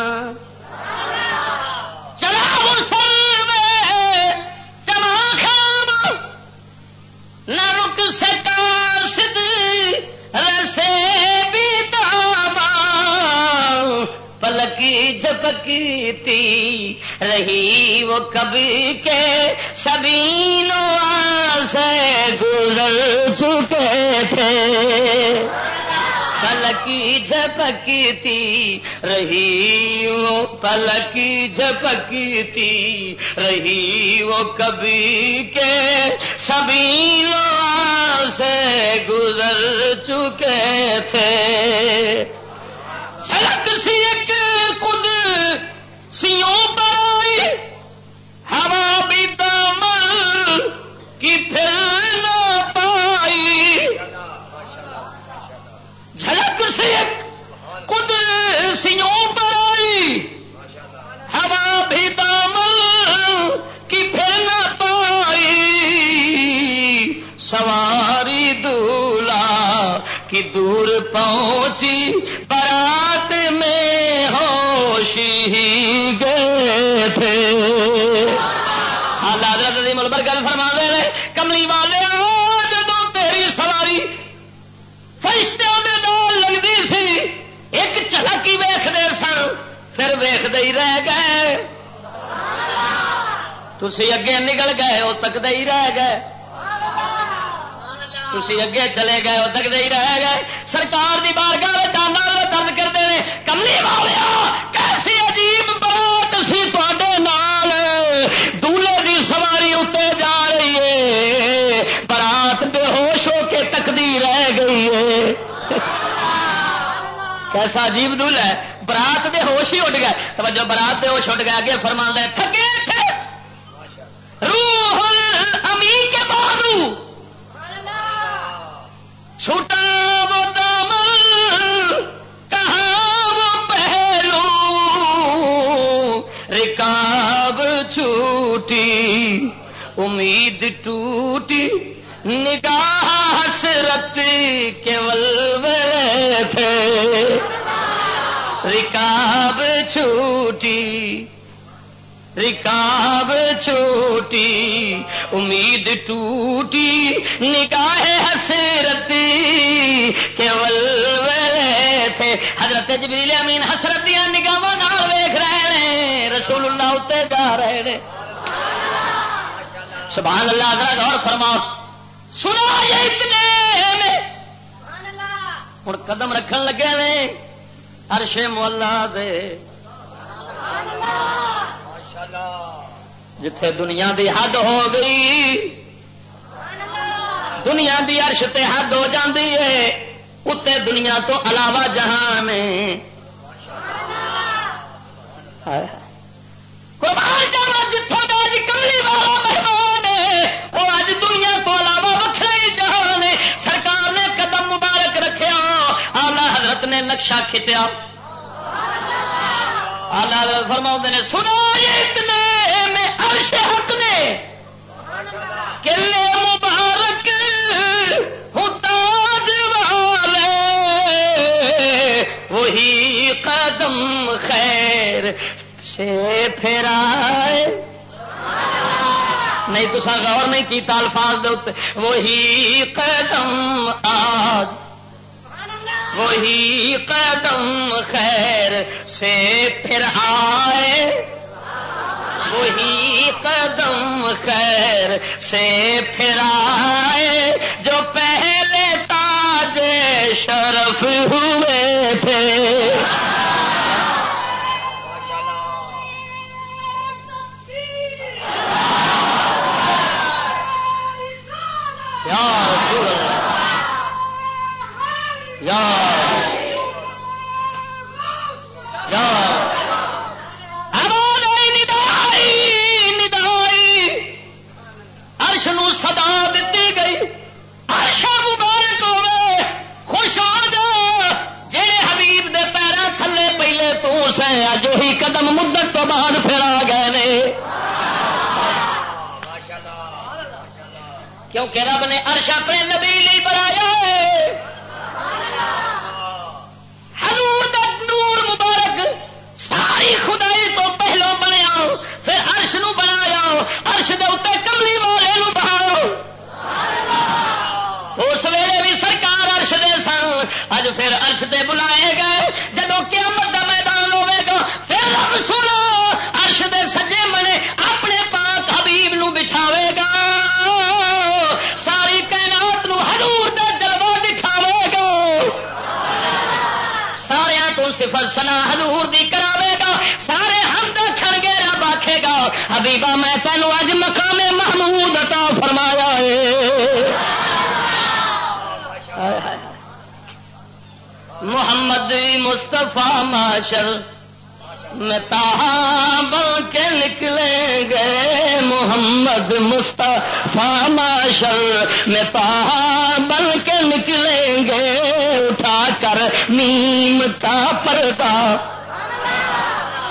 S1: پلکی جپکی تھی رہی وہ کبھی کے سبھی سے گزر چکے تھے۔ پلکی جھپکی تھی رہی وہ پلکی جھپکی تھی رہی وہ کبھی کے سبھی لوگ سے گزر چکے تھے۔ جھلک سی ایک کد سیوں پر ہوا بھی دامل کی پھر تھی اگے نکل گئے وہ تکتے ہی رہ گئے تھی اگے چلے گئے وہ تکتے ہی رہ گئے سرکار کی بارگاہ جانا درد کرتے ہیں کملی والیا کیسی عجیب بات سی تے نال دولے کی سواری اتنے جا رہی ہے برات بے ہوش ہو کے تکتی رہ گئی ہے کیسا عجیب دل ہے برات دے ہوش ہی اٹھ گئے توجہ برات دے ہوش اٹھ گئے اگے فرما ہے تھکے نگاہ حسرت کے ولولے تھے۔ رکاب چھوٹی رکاب چھوٹی، امید ٹوٹی۔ نگاہ حسرت کے تھے۔ حضرت جبریل امین حسرت دیا نگاہ نال ویخ رہے ہیں رسول اللہ اتنے جا رہے ہیں سبحان اللہ، ذرا غور فرماؤ۔ سنا یہ اتنے ہوں قدم رکھن لگے نے۔ عرش مولا دے۔ جتھے دنیا دی حد ہو گئی، دنیا دی عرش تے حد ہو جاندی ہے اتنے دنیا تو علاوہ جہان قربان جاوا جتوں کا اج کملی والا مہمان ہے، وہ اج دنیا تو علاوہ نقشہ کھچیا۔ آلہ فرما نے سنا اتنے میں عرش حق نے۔ کلے مبارک تاج والے، وہی قدم خیر سے پھیرائے۔ نہیں تو غور نہیں کیتا الفاظ دے وہی قدم آج وہی قدم خیر سے پھر آئے۔ وہی قدم خیر سے پھر آئے۔ جو پہلے تاج شرف ہوئے تھے۔ اج اہی قدم مدت تو باہر پھر آ گئے کیونکہ رب نے ارش اپنے نبی نہیں بنایا۔ حضور دا نور مبارک ساری خدائی تو پہلو بنیا۔ پھر ارش نو بنایا ارش دے اتنے کملی والے نو بہاؤ اس ویلے بھی سرکار ارش دے سن، اج پھر ارش دے بلائے گئے۔ صفت سنا حضور دی کراوے گا، سارے ہم کھڑ گے رب آخے گا حبیبا میں تینوں اج مقام محمود عطا فرمایا ہے۔ محمد مصطفیٰ معاشر میں تاہا کے نکلیں گے۔ محمد مصطفیٰ معاشر میں تاہا بن کے نکلیں گے۔ کر نیم کا پردہ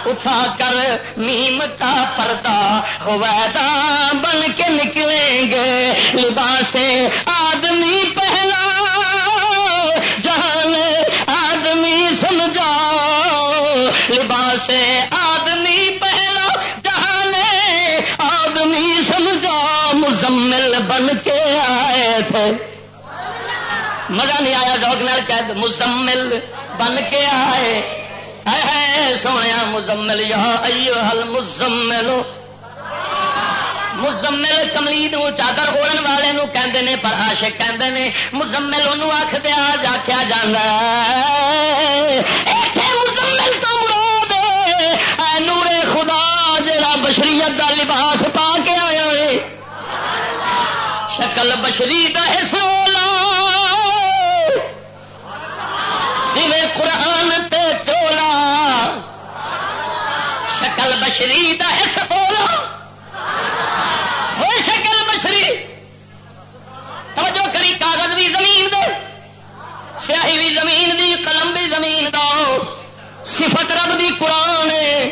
S1: اٹھا کر نیم کا پردہ ویدا بن کے نکلیں گے لباس آدمی پہلا جہان آدمی سمجھا لباس آدمی پہلا جہان آدمی سمجھا مزمل بن کے آئے تھے مزہ نہیں آیا ذوق نال قید مزمل بن کے آئے۔ سونے مزمل یہاں ایو حل مزمل مزمل کملی چادر اوڑن والے نو کہندے نے، پر عاشق کہندے نے۔ مزمل انہوں آخ دیا آخیا جانا مزمل تو مراد نورے خدا جا بشریت کا لباس پا کے آیا ہے شکل بشری کا حصہ بشری دا اس بولا وہ شکل بشری توجہ کری کاغذ بھی زمین دے۔ سیاہی بھی زمین دی، قلم بھی زمین دا۔ صفت رب دی قرآن ہے۔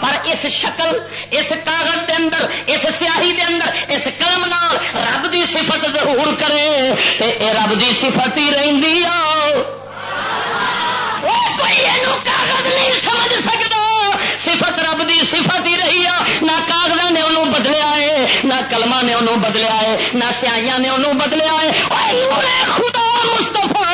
S1: پر اس شکل، اس کاغذ دے اندر، اس سیاہی دے اندر، اس قلم نال رب دی صفت ضرور کرے۔ اے رب دی صفت ہی رہی کاغذ نہیں سمجھ سکتا رب دی صفت ہی رہی ہے۔ نہ کاغذ نے انہوں بدلیا ہے، نہ کلما نے انہوں بدلیا ہے، نہ سیاحیاں نے انہوں بدلیا ہے۔ خدا مستفا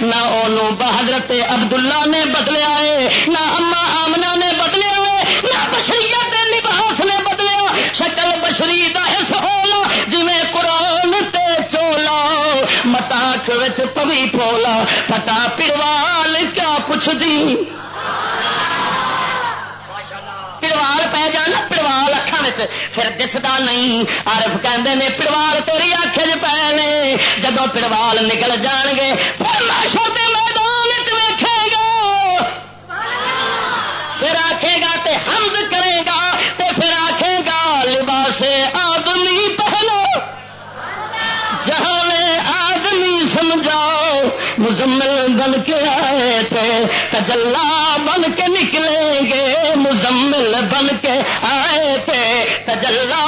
S1: نہ انہوں بہادرت عبداللہ نے بدلیا ہے، نہ اما آمنا نے بدلیا ہے، نہ بشریت لباس نے بدلیا۔ شکل بشری کا حص ہونا جی قرآن تے چولا۔ متاخ پوی پولا پتا پروال کیا پوچھ دی پروال پی جانا پروال اکھان پھر دستا نہیں۔ عارف کہندے نے، پڑوال تیری اکھ چ پے جب پڑوال نکل جان گے پھر لاشوں مزمل بن کے آئے تھے تجلا بن کے نکلیں گے، مزمل بن کے آئے تھے تجلا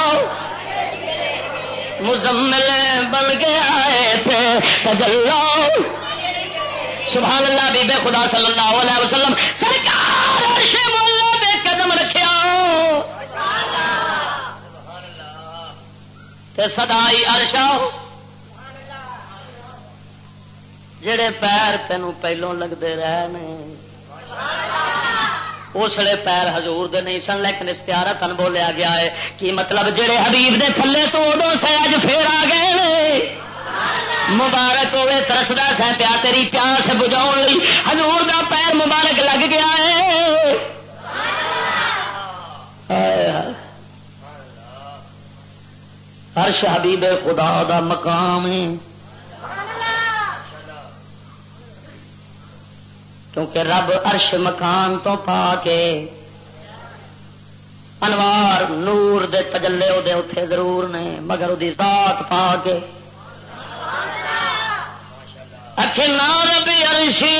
S1: مزمل بن کے آئے تھے تجلا سبحان اللہ بی بے خدا صلی اللہ علیہ وسلم، سرکار بے قدم رکھیا سدائی ارشا جڑے پیر تینوں پہلوں لگتے رہے اسلے پیر حضور دے نہیں سن، لیکن استعارہ تن بولیا گیا ہے کہ مطلب جڑے حبیب دے تھلے تو ادو سے اج پھر آ گئے مبارک ہوے ترسدا سہ پیا تیری پیاس بجاؤ حضور دا پیر مبارک لگ گیا ہے. ہر حبیب خدا دا مقام ہے. کیونکہ رب عرش مکان تو پا کے انوار نور دے تجلے وہ اتے ضرور نے، مگر وہ ذات پا کے نار بھی عرشی۔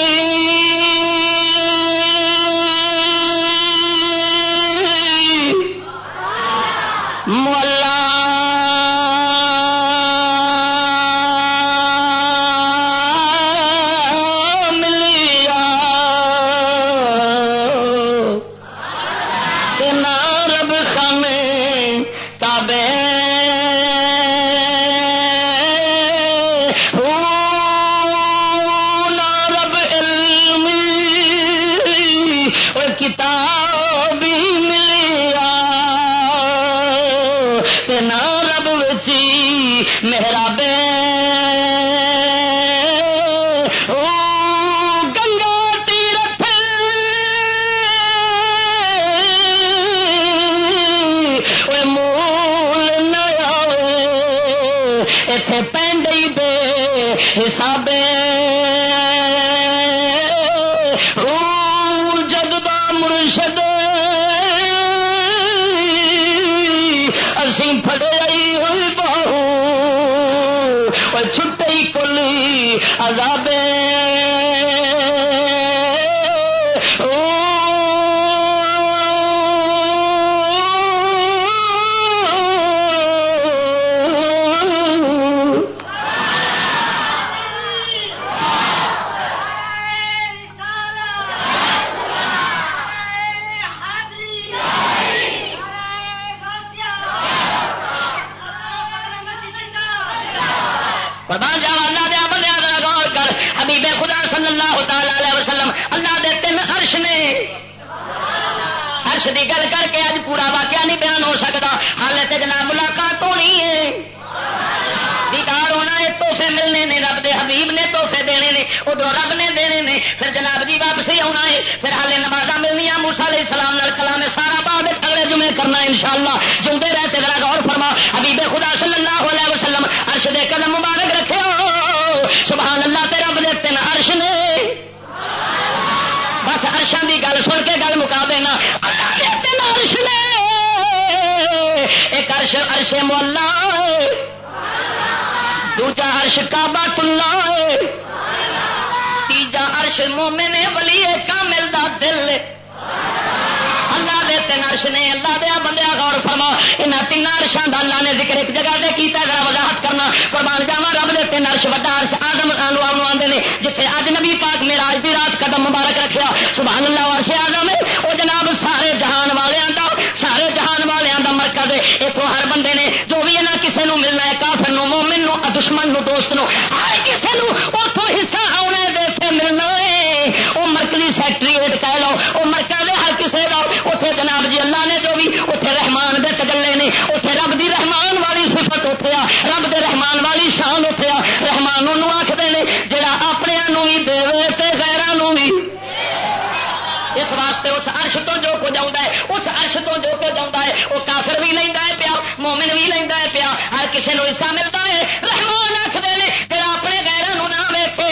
S1: کافر بھی لینا ہے پیا، مومن بھی لینا ہے پیا، ہر کسی نو حصہ ملتا ہے۔ رحمان رکھ دے پھر اپنے گیروں نہ ویکے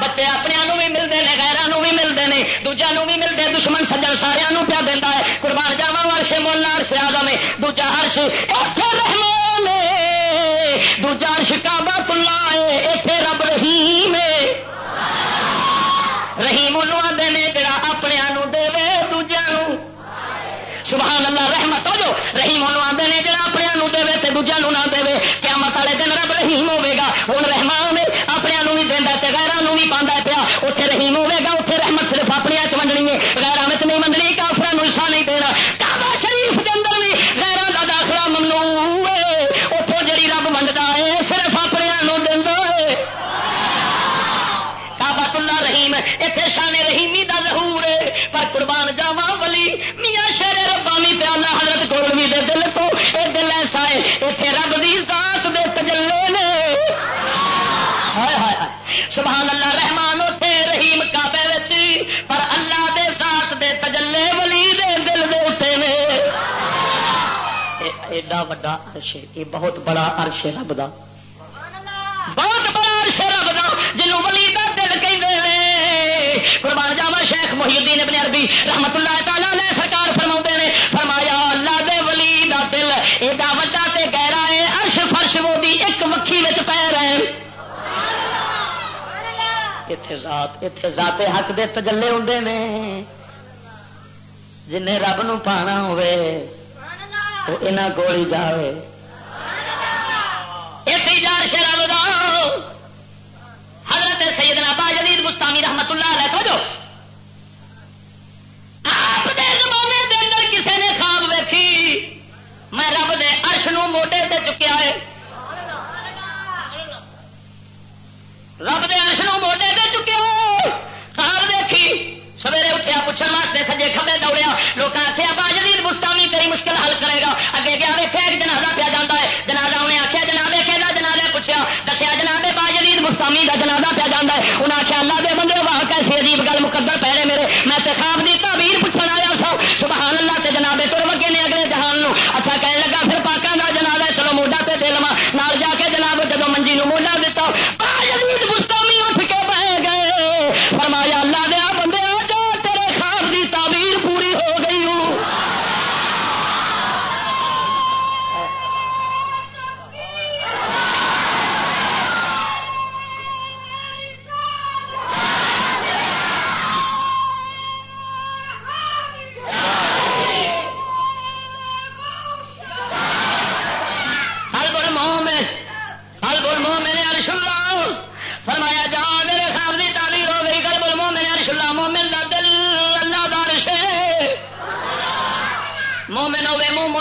S1: بچے اپنے بھی ملتے ہیں گیروں بھی ملتے ہیں دوجا بھی ملتے دشمن سجن سارا پیا دینا ہے۔ قربان جاوا ورش مولنا ارش آ میں دوجا ہرش شی رحمان دوجا ہر سبحان اللہ، رحمت ہو جو۔ رحیم ہونا آدھے نے جہاں اپنے دے تے دوجا نو نہ دے کیا مت والے دن رب رحیم ہوے ہوں رحمان اپنے بھی دینا تے بھی پانا پیا۔ اتنے رحیم ہوگا ایڈا وڈا عرش یہ بہت بڑا عرش ہے رب دا۔ بہت بڑا عرش ہے رب دا جنوں ولی دا دل کہندے نے۔ قربان جاوا شیخ محی الدین ابن عربی رحمت اللہ تعالی نے سرکار فرما نے، فرمایا، اللہ دے ولی دا دل ایڈا وڈا تے گہرا ہے، عرش فرش وہ بھی ایک مکھی وچ پے رہے۔ اتے ذات اتے ذات حق دے تجلے ہوں نے۔ جن رب نو پانا ہوئے وہ یہاں گولی جائے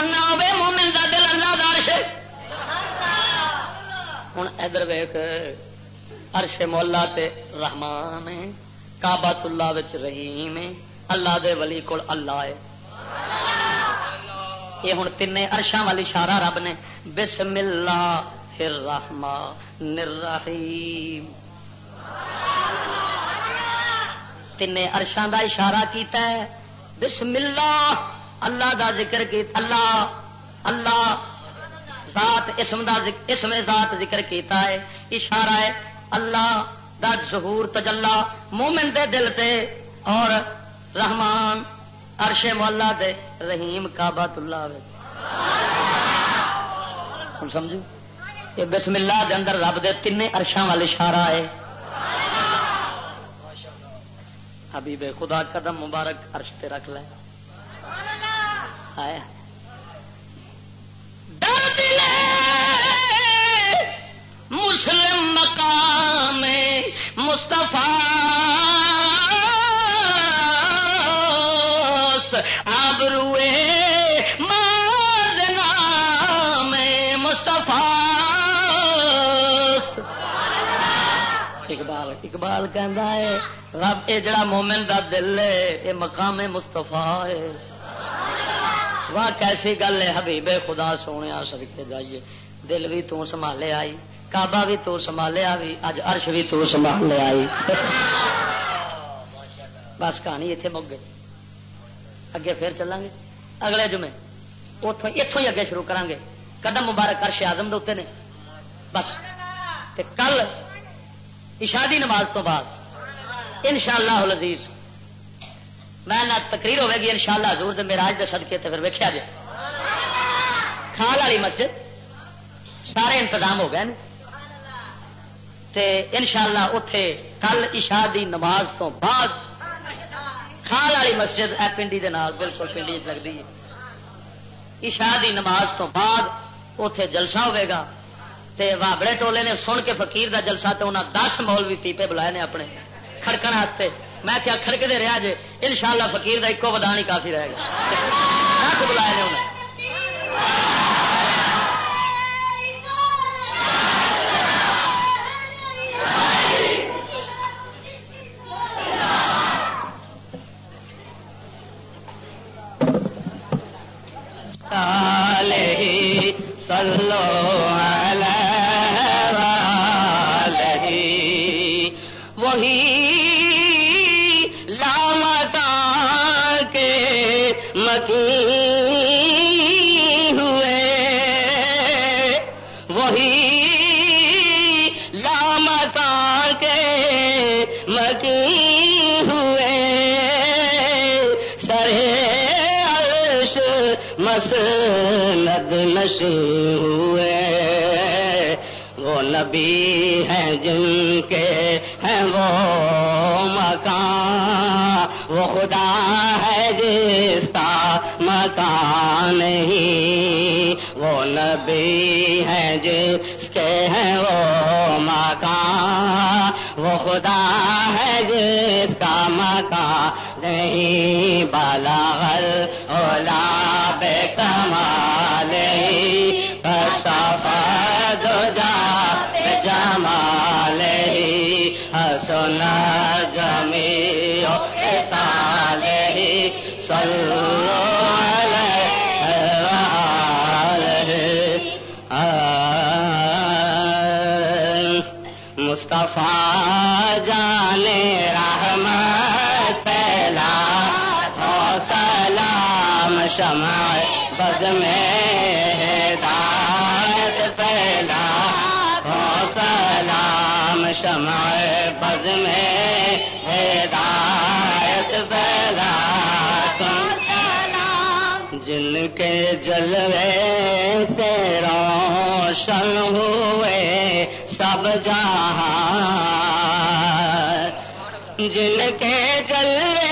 S1: ایمان نہ ہوے مومن دا دل اللہ دا عرش ہن ادھر ویخ ارش مولا تے رحمان کابت اللہ وچ رحیم اللہ دے ولی کول اللہ ہے۔ یہ ہوں تین ارشاں والی اشارہ رب نے، بسم اللہ الرحمن الرحیم۔ تین ارشاں دا اشارہ کیتا ہے، بسم اللہ۔ اللہ دا ذکر کی اللہ اللہ ذات اسم دا اسم ذات ذکر کیتا ہے، اشارہ ہے، اللہ دا ظہور تجلا مومن دے دل تے اور رحمان، عرش مولا دے رحیم کعبۃ اللہ ہم سمجھو؟ یہ بسم اللہ دے اندر رب دے تین عرشاں والے اشارہ ہے۔ حبیب خدا قدم مبارک عرش تے رکھ لے آیا مسلم مقام مصطفیٰ۔ آب روئے میں اقبال اقبال ہے، رب یہ جڑا مومن دا دل ہے یہ مقام مستفا ہے۔ واہ، کیسی گل ہے حبیب خدا، سونے سڑکے جائیے۔ دل بھی تو سنبھالے آئی، کعبہ بھی تو سنبھالیا بھی اج ارش بھی تو سنبھال لے آئی۔ بس کہانی اتنے مک گئی۔ اگے پھر چلیں گے اگلے جمعے۔ اتوں اتوں ہی اگے شروع کریں گے قدم مبارک کرش آزم دے نے۔ بس۔ کل اشادی نماز تو بعد۔ ان شاء اللہ لذیذ میں نہ تقریر ہوے گی ان شاء اللہ حضور میراج کے سدکے پھر ویکیا جائے۔ کھال والی مسجد، سارے انتظام ہو گئے ان شاء اللہ اتے کل عشاء دی نماز تو بعد کھال والی مسجد ہے پنڈی دے نال بالکل پنڈی لگتی ہے۔ عشاء دی نماز تو بعد اتے جلسہ ہوے گا تے وابڑے ٹولے نے سن کے فقیر دا جلسہ تو انہیں دس مولوی پیپے بلائے نے اپنے کھڑکن واسطے۔ میں کیا کھڑکتے رہا جی ان شاء اللہ کا ایکو ودان ہی کافی رہے گا۔ دس بلائے نے انہیں۔
S2: مکان، وہ خدا ہے جس کا مکان نہیں، وہ نبی ہے جس کے ہیں وہ مکان، وہ خدا ہے جس کا مکان نہیں، بالا مصطفیٰ جانے رحمت پہلا ہو سلام شمع بد میں دانت پہلا ہو سلام شمع بز میں ہدایت پہلا جن کے جلوے سے روشن ہوئے سب جہاں جن کے جل